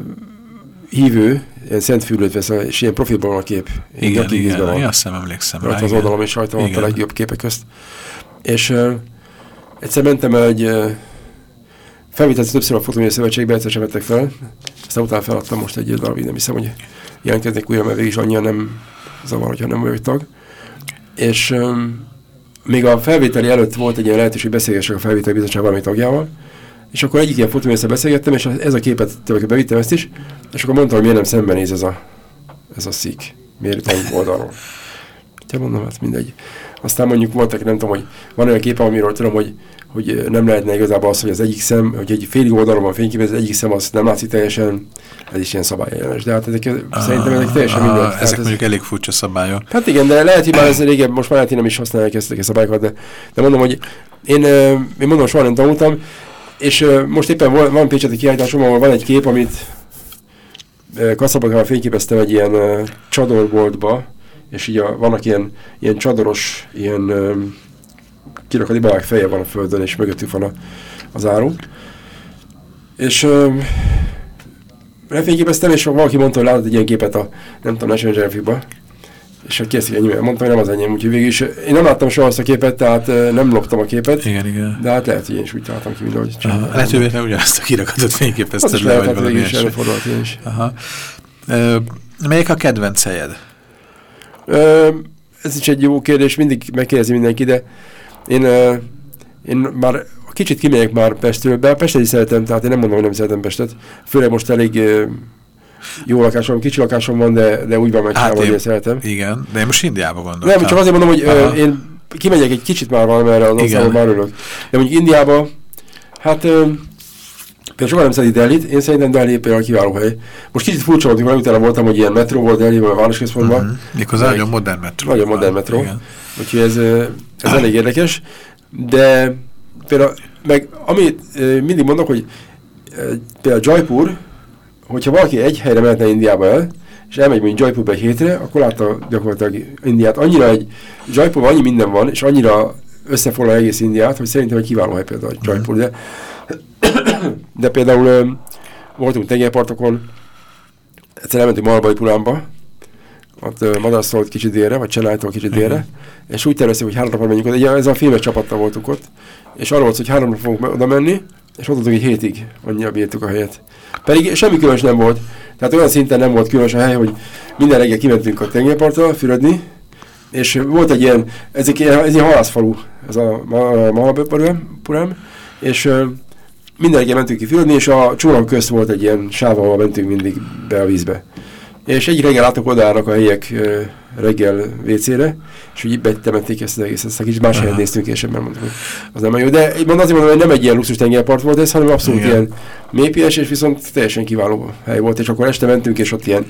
hívő, ilyen szent fülőt vesz, és ilyen profilban van a kép. Igen, igen, van. én azt hiszem emlékszem rá. Az oldalom, és rajta van a legjobb képek közt. És uh, egyszer mentem el egy felvételt többször a Fotóművész Szövetségbe, egyszer sem vettek fel, aztán utána feladtam most egy darabig, nem hiszem, hogy jelentkeznék újra, mert is annyira nem zavar, hogyha nem vagyok tag. És um, még a felvételi előtt volt egy ilyen lehetőség, hogy beszélgessek a felvételi bizottság valami tagjával, és akkor egyik ilyen fotóművésszel beszélgettem, és ez a képet tőle bevittem ezt is, és akkor mondtam, hogy miért nem szembenéz ez a, ez a szik, miért itt oldalról. Ja, mondom, hát mindegy. Aztán mondjuk voltak, nem tudom, hogy van olyan kép, amiről tudom, hogy, hogy nem lehetne igazából az, hogy az egyik szem, hogy egy félig oldalon van fényképez, az egyik szem az nem látszik teljesen, ez is ilyen szabályellenes. De hát ezek, szerintem ezek teljesen Ah, mindegy. Ezek ez- mondjuk elég furcsa szabályok. Hát igen, de lehet, hogy már ez régen, most már lehet, hogy nem is használják ezt a szabályokat, de, de mondom, hogy én, én mondom, soha nem tanultam, és most éppen van, van Pécseti kiállításom, ahol van egy kép, amit Kaszabakával fényképeztem egy ilyen csadorboltba, és így a, vannak ilyen, ilyen csadoros, ilyen ö, kirakati babák feje van a földön, és mögöttük van a, az áru. És lefényképeztem, és valaki mondta, hogy látott egy ilyen képet a, nem tudom, National Geographic-ba, és hogy kész enyém, mondtam, hogy nem az enyém, úgyhogy végül is én nem láttam soha azt a képet, tehát nem loptam a képet, Igen, igen. de hát lehet, hogy én is úgy találtam ki, mint ahogy Aha, csináltam. lehet, hogy véletlenül ugyanazt a kirakatot fényképezted le, lehet, vagy hát valami is. Aha. Ö, melyik a kedvenc helyed? Ö, ez is egy jó kérdés, mindig megkérdezi mindenki, de én, ö, én már kicsit kimegyek már Pestről, a Pestet is szeretem, tehát én nem mondom, hogy nem szeretem Pestet. Főleg most elég ö, jó lakásom, kicsi lakásom van, de, de úgy van megcsinálva, Hát hogy én- szeretem. Igen, de én most Indiába gondoltam. Nem, csak azért mondom, hogy ö, én kimegyek egy kicsit már valamerre az országban, már örülök. De mondjuk Indiába, hát ö, például sokan nem szerint Delhi-t, én szerintem Delhi például kiváló hely. Most kicsit furcsa volt, amikor utána voltam, hogy ilyen metró volt Delhi-ben, a városközpontban. Mhm. Méghozzá nagyon modern metró. Nagyon modern metró. Igen. Úgyhogy ez, ez elég érdekes, de például, meg amit mindig mondok, hogy például Jaipur, hogyha valaki egy helyre mehetne Indiába el, és elmegy mondjuk Jaipurba egy hétre, akkor látta gyakorlatilag Indiát. Annyira egy, Jaipurban annyi minden van, és annyira összefoglal egész Indiát, hogy szerintem egy kiváló hely például Jaipur, de, de például ö, voltunk tengerpartokon, egyszer elmentünk Malbai Puránba, ott Madarsztól kicsit délre, vagy Csenájtól kicsit délre, és úgy terveztük, hogy három napra menjünk oda. Ugye ez a filmes csapattal voltunk ott, és arról volt, hogy három napra fogunk oda menni, és ott voltunk egy hétig, annyira bírtuk a helyet. Pedig semmi különös nem volt. Tehát olyan szinten nem volt különös a hely, hogy minden reggel kimentünk a tengerpartra fürödni, és volt egy ilyen, ez egy, ez egy halászfalu, ez a Mahaböpurem, és minden reggel mentünk ki fürödni, és a csónak közt volt egy ilyen sáv, ahol mentünk mindig be a vízbe. És egy reggel láttuk odaállnak a helyek reggel WC-re, és úgy betemették ezt az egészet, ezt a kicsit más helyen néztünk, és ebben mondtuk, hogy az nem jó. De mondom, azért mondom, hogy nem egy ilyen luxus tengerpart volt ez, hanem abszolút Igen. ilyen mélypies, és viszont teljesen kiváló hely volt, és akkor este mentünk, és ott ilyen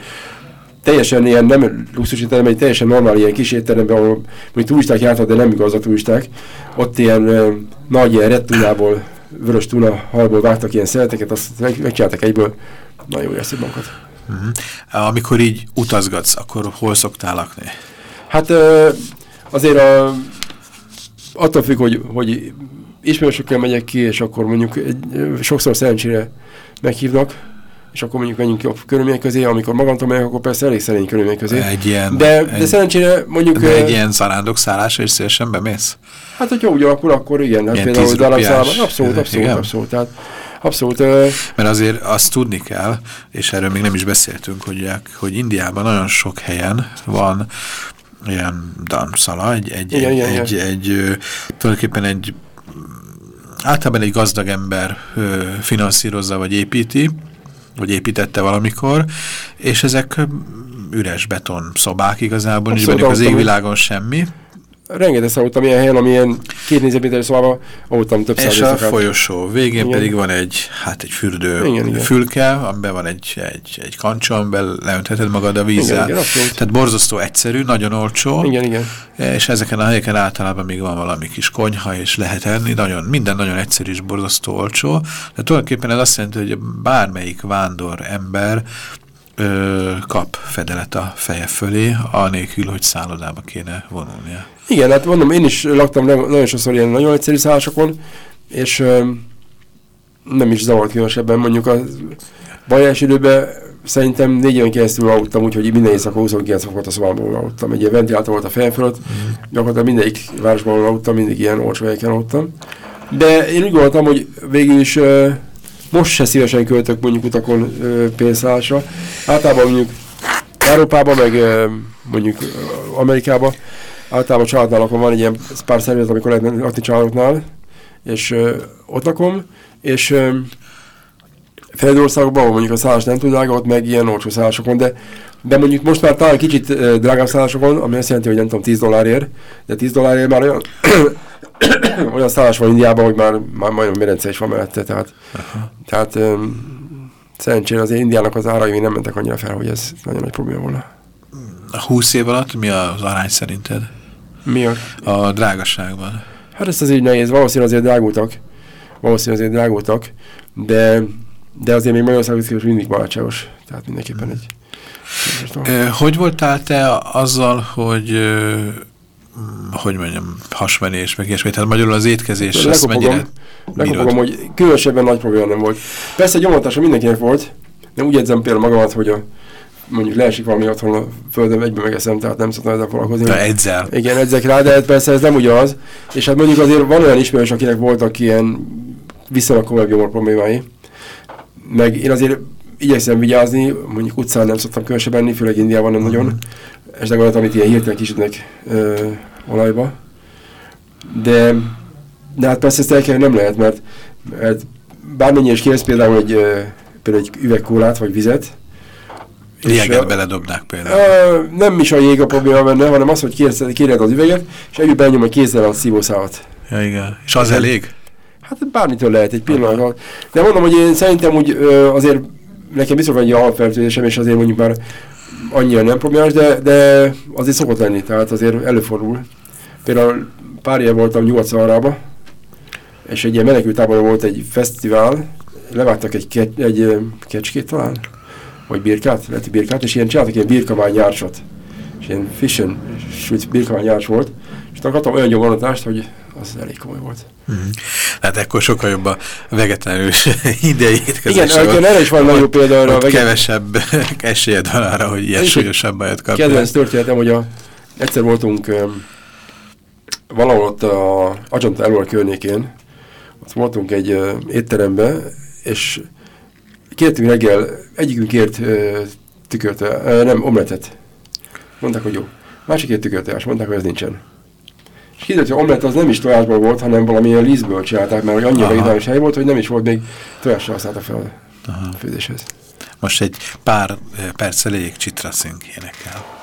teljesen ilyen nem luxus étterem, egy teljesen normál ilyen kis étteremben, ahol mi turisták jártak, de nem igaz a turisták. Ott ilyen ö, nagy ilyen rettunából, vörös tuna halból vágtak ilyen szereteket, azt meg, megcsináltak egyből. Nagyon jó érzik magukat. Uh-huh. Amikor így utazgatsz, akkor hol szoktál lakni? Hát azért a, attól függ, hogy, hogy ismerősökkel megyek ki, és akkor mondjuk egy, sokszor szerencsére meghívnak, és akkor mondjuk menjünk jobb körülmények közé, amikor magamtól megyek, akkor persze elég szerény körülmények közé. Egy ilyen, de, egy, de szerencsére mondjuk... De egy ilyen szállásra is szélesen bemész? Hát, hogyha úgy alakul, akkor igen. Hát például darabszállában. Abszolút, abszolút, igen? abszolút. Tehát, abszolút. Uh, Mert azért azt tudni kell, és erről még nem is beszéltünk, hogy, hogy Indiában nagyon sok helyen van ilyen damszala, egy, egy, igen, egy, igen, egy, igen. egy, tulajdonképpen egy általában egy gazdag ember finanszírozza vagy építi, vagy építette valamikor, és ezek üres beton szobák igazából, nincs az égvilágon semmi. Rengeteg aludtam ilyen helyen, amilyen két négyzetméteres szobában aludtam több És a folyosó végén igen. pedig van egy, hát egy fürdő igen, igen. fülke, amiben van egy, egy, egy kancsa, amiben leöntheted magad a vízzel. Igen, igen, Tehát borzasztó egyszerű, nagyon olcsó. Igen, igen. És ezeken a helyeken általában még van valami kis konyha, és lehet enni. Nagyon, minden nagyon egyszerű és borzasztó olcsó. De tulajdonképpen ez azt jelenti, hogy bármelyik vándor ember ö, kap fedelet a feje fölé, anélkül, hogy szállodába kéne vonulnia. Igen, hát mondom, én is laktam nagyon sokszor ilyen nagyon egyszerű szállásokon, és nem is zavart különösebben. Mondjuk a bajás időben szerintem négy éven keresztül aludtam, úgyhogy minden éjszaka 29 fokot a szobámból aludtam. Egy ilyen ventilátor volt a fejem fölött, mm. gyakorlatilag mindegyik városban aludtam, mindig ilyen olcsó helyeken aludtam. De én úgy gondoltam, hogy végül is most se szívesen költök mondjuk utakon pénzszállásra. Általában mondjuk Európában, meg mondjuk Amerikában, általában családnál lakom, van egy ilyen pár szervezet, amikor lehet lakni családoknál, és ö, ott lakom, és ö, fejlődő országokban, ahol mondjuk a szállás nem túl drága, ott meg ilyen olcsó szállásokon, de, de mondjuk most már talán kicsit uh, drágább szállásokon, ami azt jelenti, hogy nem tudom, 10 dollárért, de 10 dollárért már olyan, olyan szállás van Indiában, hogy már, már majdnem merence is van mellette, tehát, tehát um, szerencsére az Indiának az árai még nem mentek annyira fel, hogy ez nagyon nagy probléma volna. A 20 év alatt mi az arány szerinted? Mi a? A drágaságban. Hát ezt az így nehéz, valószínűleg azért drágultak, valószínűleg azért drágultak, de, de azért még Magyarországon is mindig barátságos, tehát mindenképpen egy... Hogy voltál te azzal, hogy hogy mondjam, hasmenés, meg ilyesmi. Tehát magyarul az étkezés, azt mennyire Lekopogom, hogy különösebben nagy probléma nem volt. Persze gyomotása mindenkinek volt, de úgy edzem például magamat, hogy a, mondjuk leesik valami otthon a földön, egyben megeszem, tehát nem szoktam ezzel foglalkozni. De edzel. Igen, edzek rá, de persze ez nem ugyanaz. És hát mondjuk azért van olyan ismerős, akinek voltak ilyen viszonylag komoly gyomor problémái. Meg én azért igyekszem vigyázni, mondjuk utcán nem szoktam különösebben enni, főleg Indiában nem nagyon. Mm esetleg olyat, amit ilyen hirtelen kisütnek ö, olajba. De, de hát persze ezt elkerülni nem lehet, mert, mert bármennyi is kérsz például egy, például egy üvegkólát vagy vizet, Jéget beledobnák például. Ö, nem is a jég a probléma benne, hanem az, hogy kérsz, kéred az üveget, és együtt benyom egy kézzel a szívószálat. Ja, igen. És az elég? Hát bármitől lehet egy pillanat. De mondom, hogy én szerintem úgy ö, azért nekem biztos van egy alapfertőzésem, és azért mondjuk már annyira nem problémás, de, de azért szokott lenni, tehát azért előfordul. Például pár éve voltam nyugat és egy ilyen menekültáborban volt egy fesztivál, levágtak egy, ke egy kecskét talán, vagy birkát, lehet birkát, és ilyen csináltak ilyen birkamány nyársot. És ilyen fission sült birkamány nyárs volt, és akkor kaptam olyan gyomoratást, hogy az elég komoly volt. Mm. Tehát ekkor sokkal jobb a vegetánus idei Igen, igen, erre is van nagyon példa arra. Ott kevesebb esélyed van arra, hogy ilyen súlyosabb bajot kapja. Kedvenc történetem, hogy a, egyszer voltunk um, valahol ott a Ajanta elől környékén, ott voltunk egy uh, étterembe, és kértünk reggel, egyikünk kért tükört, uh, nem, omletet. Mondták, hogy jó. Másik kért tükörtojás, mondták, hogy ez nincsen. És kiderült, hogy omlet az nem is tojásból volt, hanem valamilyen lízből csinálták, mert annyira vegetáris hely volt, hogy nem is volt még tojással használta fel Aha. a főzéshez. Most egy pár perc elég csitraszünk énekel.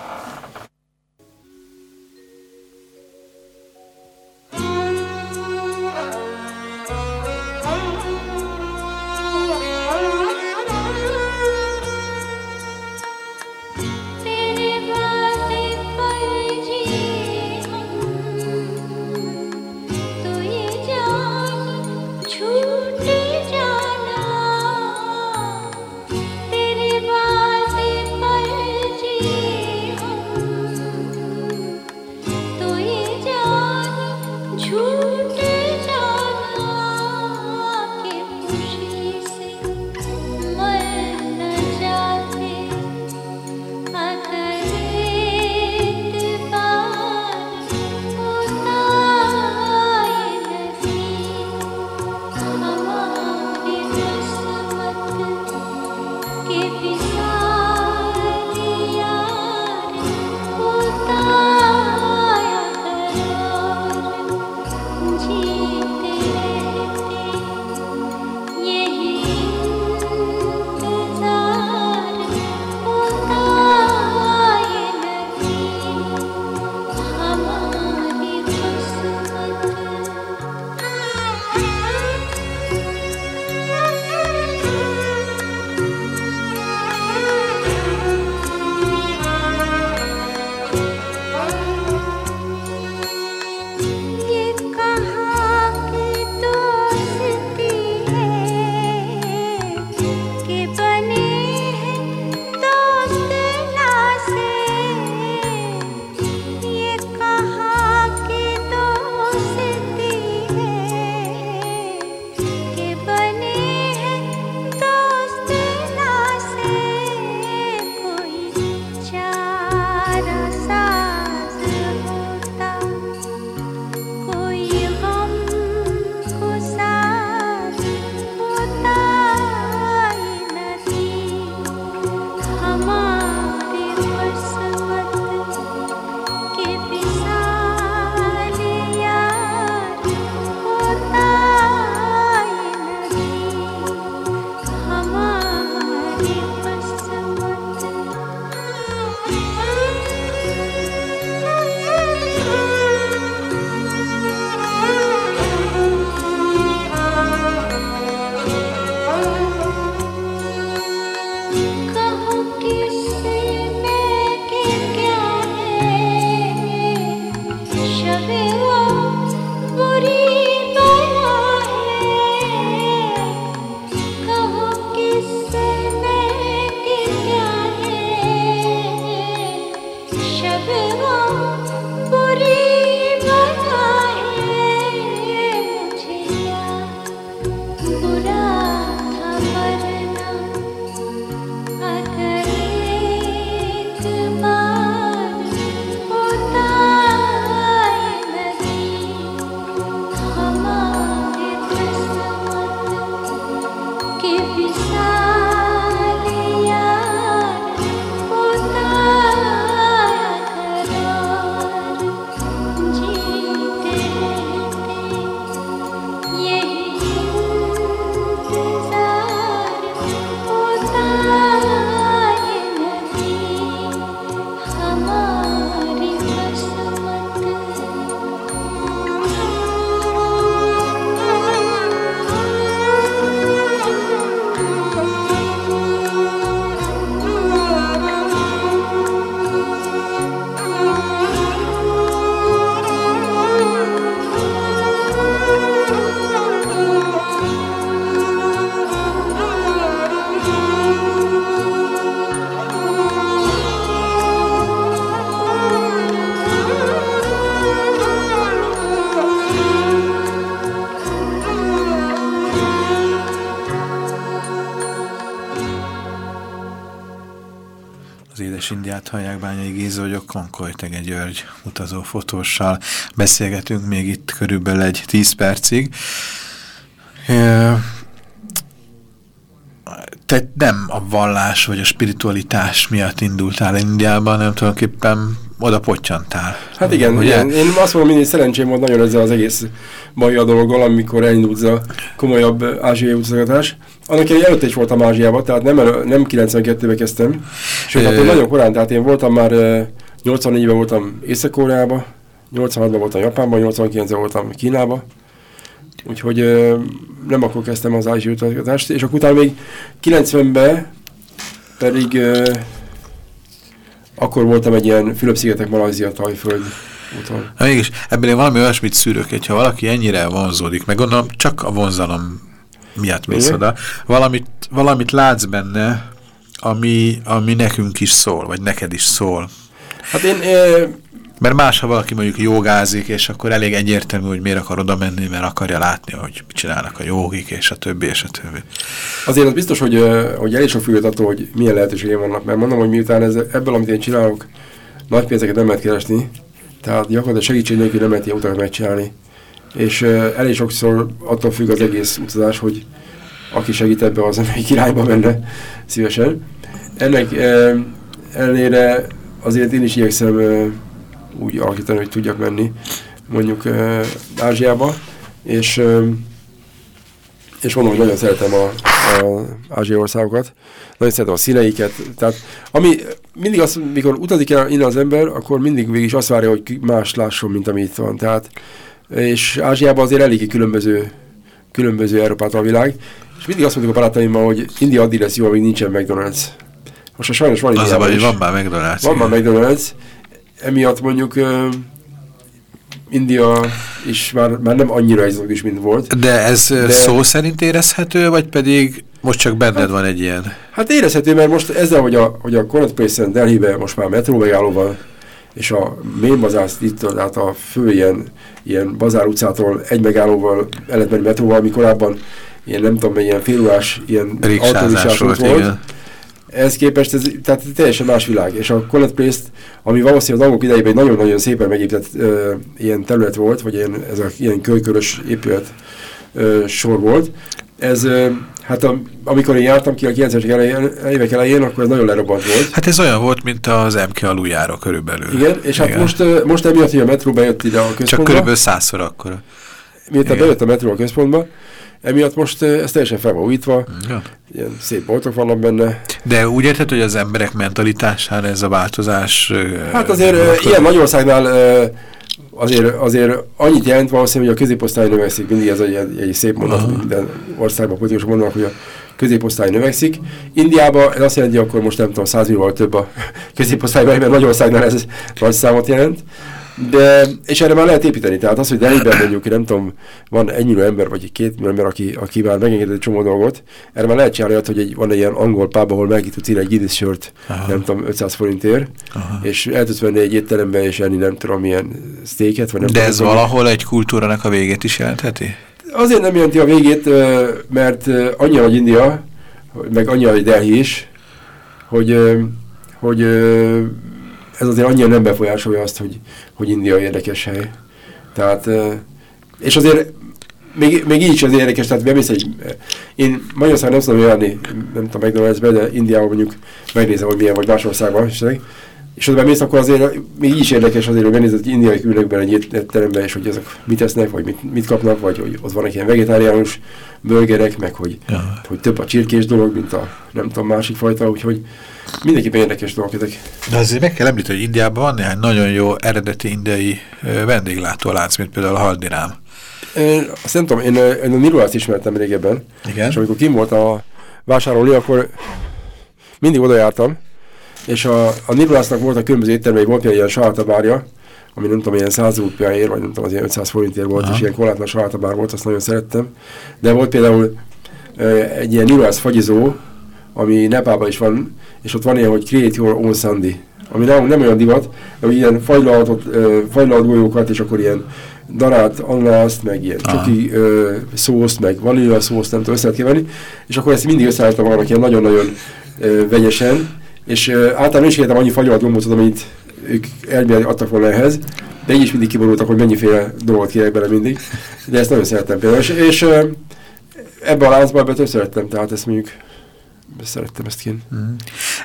És Indiát hallják, Bányai Géza vagyok, Konkoly Tege György utazó fotóssal beszélgetünk még itt körülbelül egy 10 percig. Te nem a vallás vagy a spiritualitás miatt indultál Indiában, nem tulajdonképpen oda pottyantál. Hát igen, ugye? igen, én azt mondom, mindig szerencsém volt nagyon ezzel az egész mai a dologgal, amikor elindult a komolyabb ázsiai utazgatás. Annak én előtte is voltam Ázsiában, tehát nem, nem 92-ben kezdtem, sőt, hát nagyon korán, tehát én voltam már 84-ben voltam Észak-Koreában, 86-ban voltam Japánban, 89-ben voltam Kínában, úgyhogy nem akkor kezdtem az ázsiai utazgatást, és akkor utána még 90-ben pedig akkor voltam egy ilyen Fülöp-szigetek, Malajzia, Tajföld úton. Na mégis, ebből én valami olyasmit szűrök, hogyha valaki ennyire vonzódik, meg gondolom csak a vonzalom miatt mész oda, valamit, valamit látsz benne, ami, ami nekünk is szól, vagy neked is szól. Hát én... E mert más, ha valaki mondjuk jogázik, és akkor elég egyértelmű, hogy miért akar oda menni, mert akarja látni, hogy mit csinálnak a jogik, és a többi, és a többi. Azért az biztos, hogy, hogy elég sok függött attól, hogy milyen lehetőségek vannak, mert mondom, hogy miután ez, ebből, amit én csinálok, nagy pénzeket nem lehet keresni, tehát gyakorlatilag segítség nélkül nem lehet ilyen utakat megcsinálni. És uh, elég sokszor attól függ az egész utazás, hogy aki segít ebbe, az amelyik irányba menne szívesen. Ennek uh, ellenére azért én is igyekszem uh, úgy alakítani, hogy tudjak menni mondjuk uh, Ázsiába, és, uh, és mondom, hogy nagyon szeretem a, a ázsiai országokat, nagyon szeretem a színeiket, tehát ami mindig az, mikor utazik el innen az ember, akkor mindig végig is azt várja, hogy más lásson, mint ami itt van, tehát és Ázsiában azért eléggé különböző, különböző Európát a világ, és mindig azt mondjuk a barátaimmal, hogy India addig lesz jó, amíg nincsen McDonald's. Most a sajnos van Az a baj, van már McDonald's. Van már McDonald's, emiatt mondjuk uh, India is már, már nem annyira is, mint volt. De ez de... szó szerint érezhető, vagy pedig most csak benned hát, van egy ilyen? Hát érezhető, mert most ezzel, hogy a, hogy a Connaught Place-en Delhi-be most már metró megállóval és a main bazársz itt, tehát a fő ilyen, ilyen bazár utcától egy megállóval el lehet menni metróval, ami korábban ilyen nem tudom, ilyen félórás, ilyen autózás volt. volt. Igen ehhez képest ez tehát teljesen más világ. És a Collett place ami valószínűleg az angolok idejében egy nagyon-nagyon szépen megépített ö, ilyen terület volt, vagy ilyen, ez a ilyen kölykörös épület ö, sor volt, ez, ö, hát a, amikor én jártam ki a 90-es elején, évek elején, akkor ez nagyon lerobbant volt. Hát ez olyan volt, mint az MK aluljára körülbelül. Igen, és hát Igen. hát most, most emiatt, hogy a metró bejött ide a központba. Csak körülbelül százszor akkor. Miután bejött a metró a központba, Emiatt most ez teljesen fel van újítva, ja. ilyen szép boltok vannak benne. De úgy érted, hogy az emberek mentalitására ez a változás... Hát azért ilyen Magyarországnál azért, azért annyit jelent valószínűleg, hogy a középosztály növekszik, mindig ez egy, egy, egy szép mondat, Aha. minden országban politikusok mondanak, hogy a középosztály növekszik. Indiában ez azt jelenti, akkor most nem tudom, 100 millióval több a középosztályban, mert Magyarországnál ez nagy számot jelent. De, és erre már lehet építeni. Tehát az, hogy Delhiben mondjuk, nem tudom, van ennyi ember, vagy két ember, aki, aki már megengedett egy csomó dolgot, erre már lehet csinálni, hogy egy, van egy ilyen angol pub, ahol meg tudsz írni egy Guinness sört, Aha. nem tudom, 500 forintért, Aha. és el tudsz venni egy étterembe, és enni nem tudom, milyen steaket, vagy nem De ez tudom, valahol egy kultúrának a végét is jelentheti? Azért nem jelenti a végét, mert annyi nagy India, meg annyi nagy Delhi is, hogy, hogy ez azért annyira nem befolyásolja azt, hogy, hogy India érdekes hely. Tehát, és azért még, még így is az érdekes, tehát bemész egy, én Magyarországon nem tudom járni, nem tudom McDonald's-be, de Indiában mondjuk megnézem, hogy milyen vagy más országban, és ott bemész, akkor azért még így is érdekes azért, hogy megnézed, hogy indiai ülnek egy étterembe, és hogy ezek mit esznek, vagy mit, mit kapnak, vagy hogy ott vannak ilyen vegetáriánus burgerek, meg hogy, ja. hogy több a csirkés dolog, mint a nem tudom, másik fajta, úgyhogy mindenképpen érdekes dolgok ezek. De azért meg kell említeni, hogy Indiában van néhány nagyon jó eredeti indiai vendéglátólánc, mint például a Haldirám. Én azt nem tudom, én, én a Nirulát ismertem régebben, Igen? és amikor kim volt a vásárolni, akkor mindig oda jártam, és a, a Nirulásznak voltak különböző éttermei, volt például ilyen salátabárja, ami nem tudom, ilyen 100 rupiáért, vagy nem tudom, az ilyen 500 forintért volt, Aha. és ilyen korlátlan salátabár volt, azt nagyon szerettem. De volt például egy ilyen Nirulász fagyizó, ami Nepában is van, és ott van ilyen, hogy Create Your Own Sunday, ami nem, nem olyan divat, de hogy ilyen fagylalt golyókat, és akkor ilyen darált ananászt, meg ilyen csoki ö, szószt, meg vanília szószt, nem tudom, össze lehet kivenni, és akkor ezt mindig összeálltam annak ilyen nagyon-nagyon vegyesen, és uh, általában is annyi fagyolat gombócot, amit ők elméletileg adtak volna ehhez, de így is mindig kiborultak, hogy mennyiféle dolgot kérek bele mindig, de ezt nagyon szerettem például, és, és uh, ebbe a láncba ebbe több szerettem, tehát ezt mondjuk szerettem ezt kint. Mm.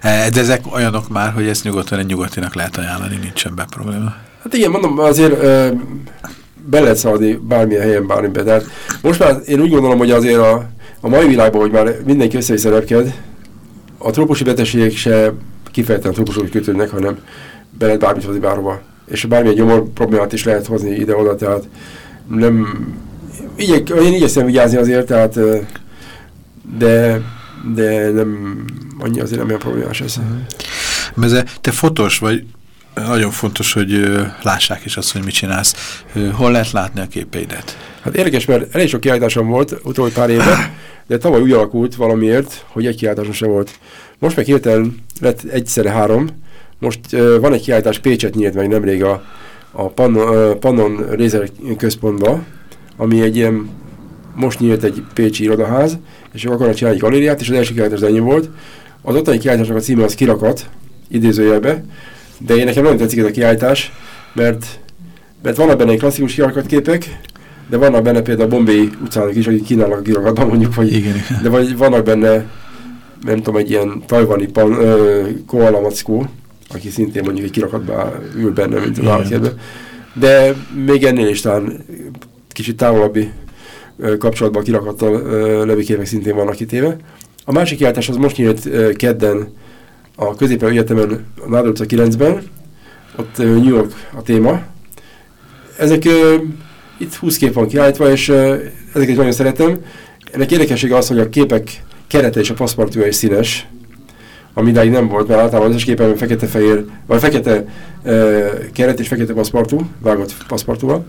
De ezek olyanok már, hogy ezt nyugodtan egy nyugatinak lehet ajánlani, nincsen be probléma. Hát igen, mondom, azért uh, be lehet szaladni bármilyen helyen, bármiben. Tehát most már én úgy gondolom, hogy azért a, a mai világban, hogy már mindenki össze repked, a trópusi betegségek se kifejezetten trópusok kötődnek, hanem be lehet bármit hozni bárhova. És bármilyen gyomor problémát is lehet hozni ide-oda, tehát nem... Igyek, én igyekszem vigyázni azért, tehát de, de nem annyi azért nem olyan problémás ez. Uh Te fotós vagy, nagyon fontos, hogy lássák is azt, hogy mit csinálsz. Hol lehet látni a képeidet? Hát érdekes, mert elég sok kiállításom volt utóbbi pár évben, de tavaly úgy alakult valamiért, hogy egy kiállításom sem volt. Most meg hirtelen lett egyszerre három. Most uh, van egy kiállítás, Pécset nyílt meg nemrég a, a Pannon, uh, Rézer központba, ami egy ilyen, most nyílt egy pécsi irodaház, és akkor akarnak csinálni egy galériát, és az első kiállítás ennyi volt. Az ottani kiállításnak a címe az kirakat, idézőjelbe, de én nekem nagyon tetszik ez a kiállítás, mert, mert vannak benne egy klasszikus kirakat képek, de vannak benne például a Bombay utcának is, akik kínálnak a kirakatban mondjuk, vagy, igen, de vagy vannak benne, nem tudom, egy ilyen tajvani pan, ö, koala mackó, aki szintén mondjuk egy kirakatban ül benne, mint az állatkertben. De még ennél is talán kicsit távolabbi ö, kapcsolatban a kirakattal levő képek szintén vannak kitéve. A másik kiáltás az most nyílt ö, kedden a középen egyetemen, a Nádor 9-ben, ott New York a téma. Ezek itt 20 kép van kiállítva, és ezeket nagyon szeretem. Ennek érdekessége az, hogy a képek kerete és a paszportúja is színes, ami idáig nem volt, mert általában az képen fekete-fehér, vagy fekete uh, keret és fekete paszportú, vágott paszportúval.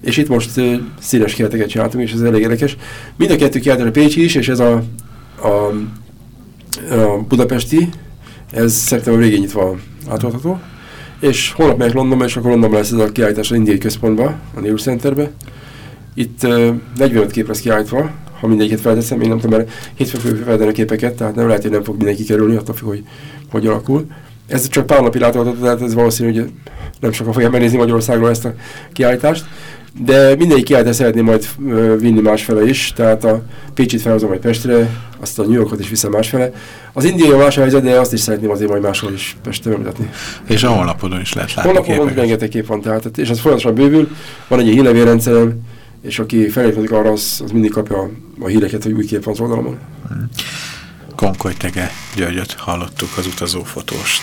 És itt most uh, színes kereteket csináltunk, és ez elég érdekes. Mind a kettő kiállt a Pécsi is, és ez a, a, a budapesti, ez szeptember végén nyitva átadható és holnap megyek Londonba, és akkor Londonban lesz ez a kiállítás az indiai központba, a New Centerbe. Itt uh, 45 kép lesz kiállítva, ha mindegyiket felteszem, én nem tudom, mert hétfőn fogjuk a képeket, tehát nem lehet, hogy nem fog mindenki kerülni, attól függ, hogy hogy alakul. Ez csak pár napi látogatott, tehát ez valószínű, hogy nem sokan fogja megnézni Magyarországról ezt a kiállítást de mindegyik kiállt szeretném majd vinni másfele is, tehát a Pécsit felhozom majd Pestre, azt a New Yorkot is viszem másfele. Az indiai más helyzet, de azt is szeretném azért majd máshol is Pestre bemutatni. És a honlapodon is lehet látni Honlapodon rengeteg kép van, tehát, és az folyamatosan bővül, van egy hírlevélrendszerem, és aki felépődik arra, az, az mindig kapja a, a híreket, hogy új kép van az oldalamon. Hmm. Konkoly Tege Györgyöt hallottuk az utazófotóst.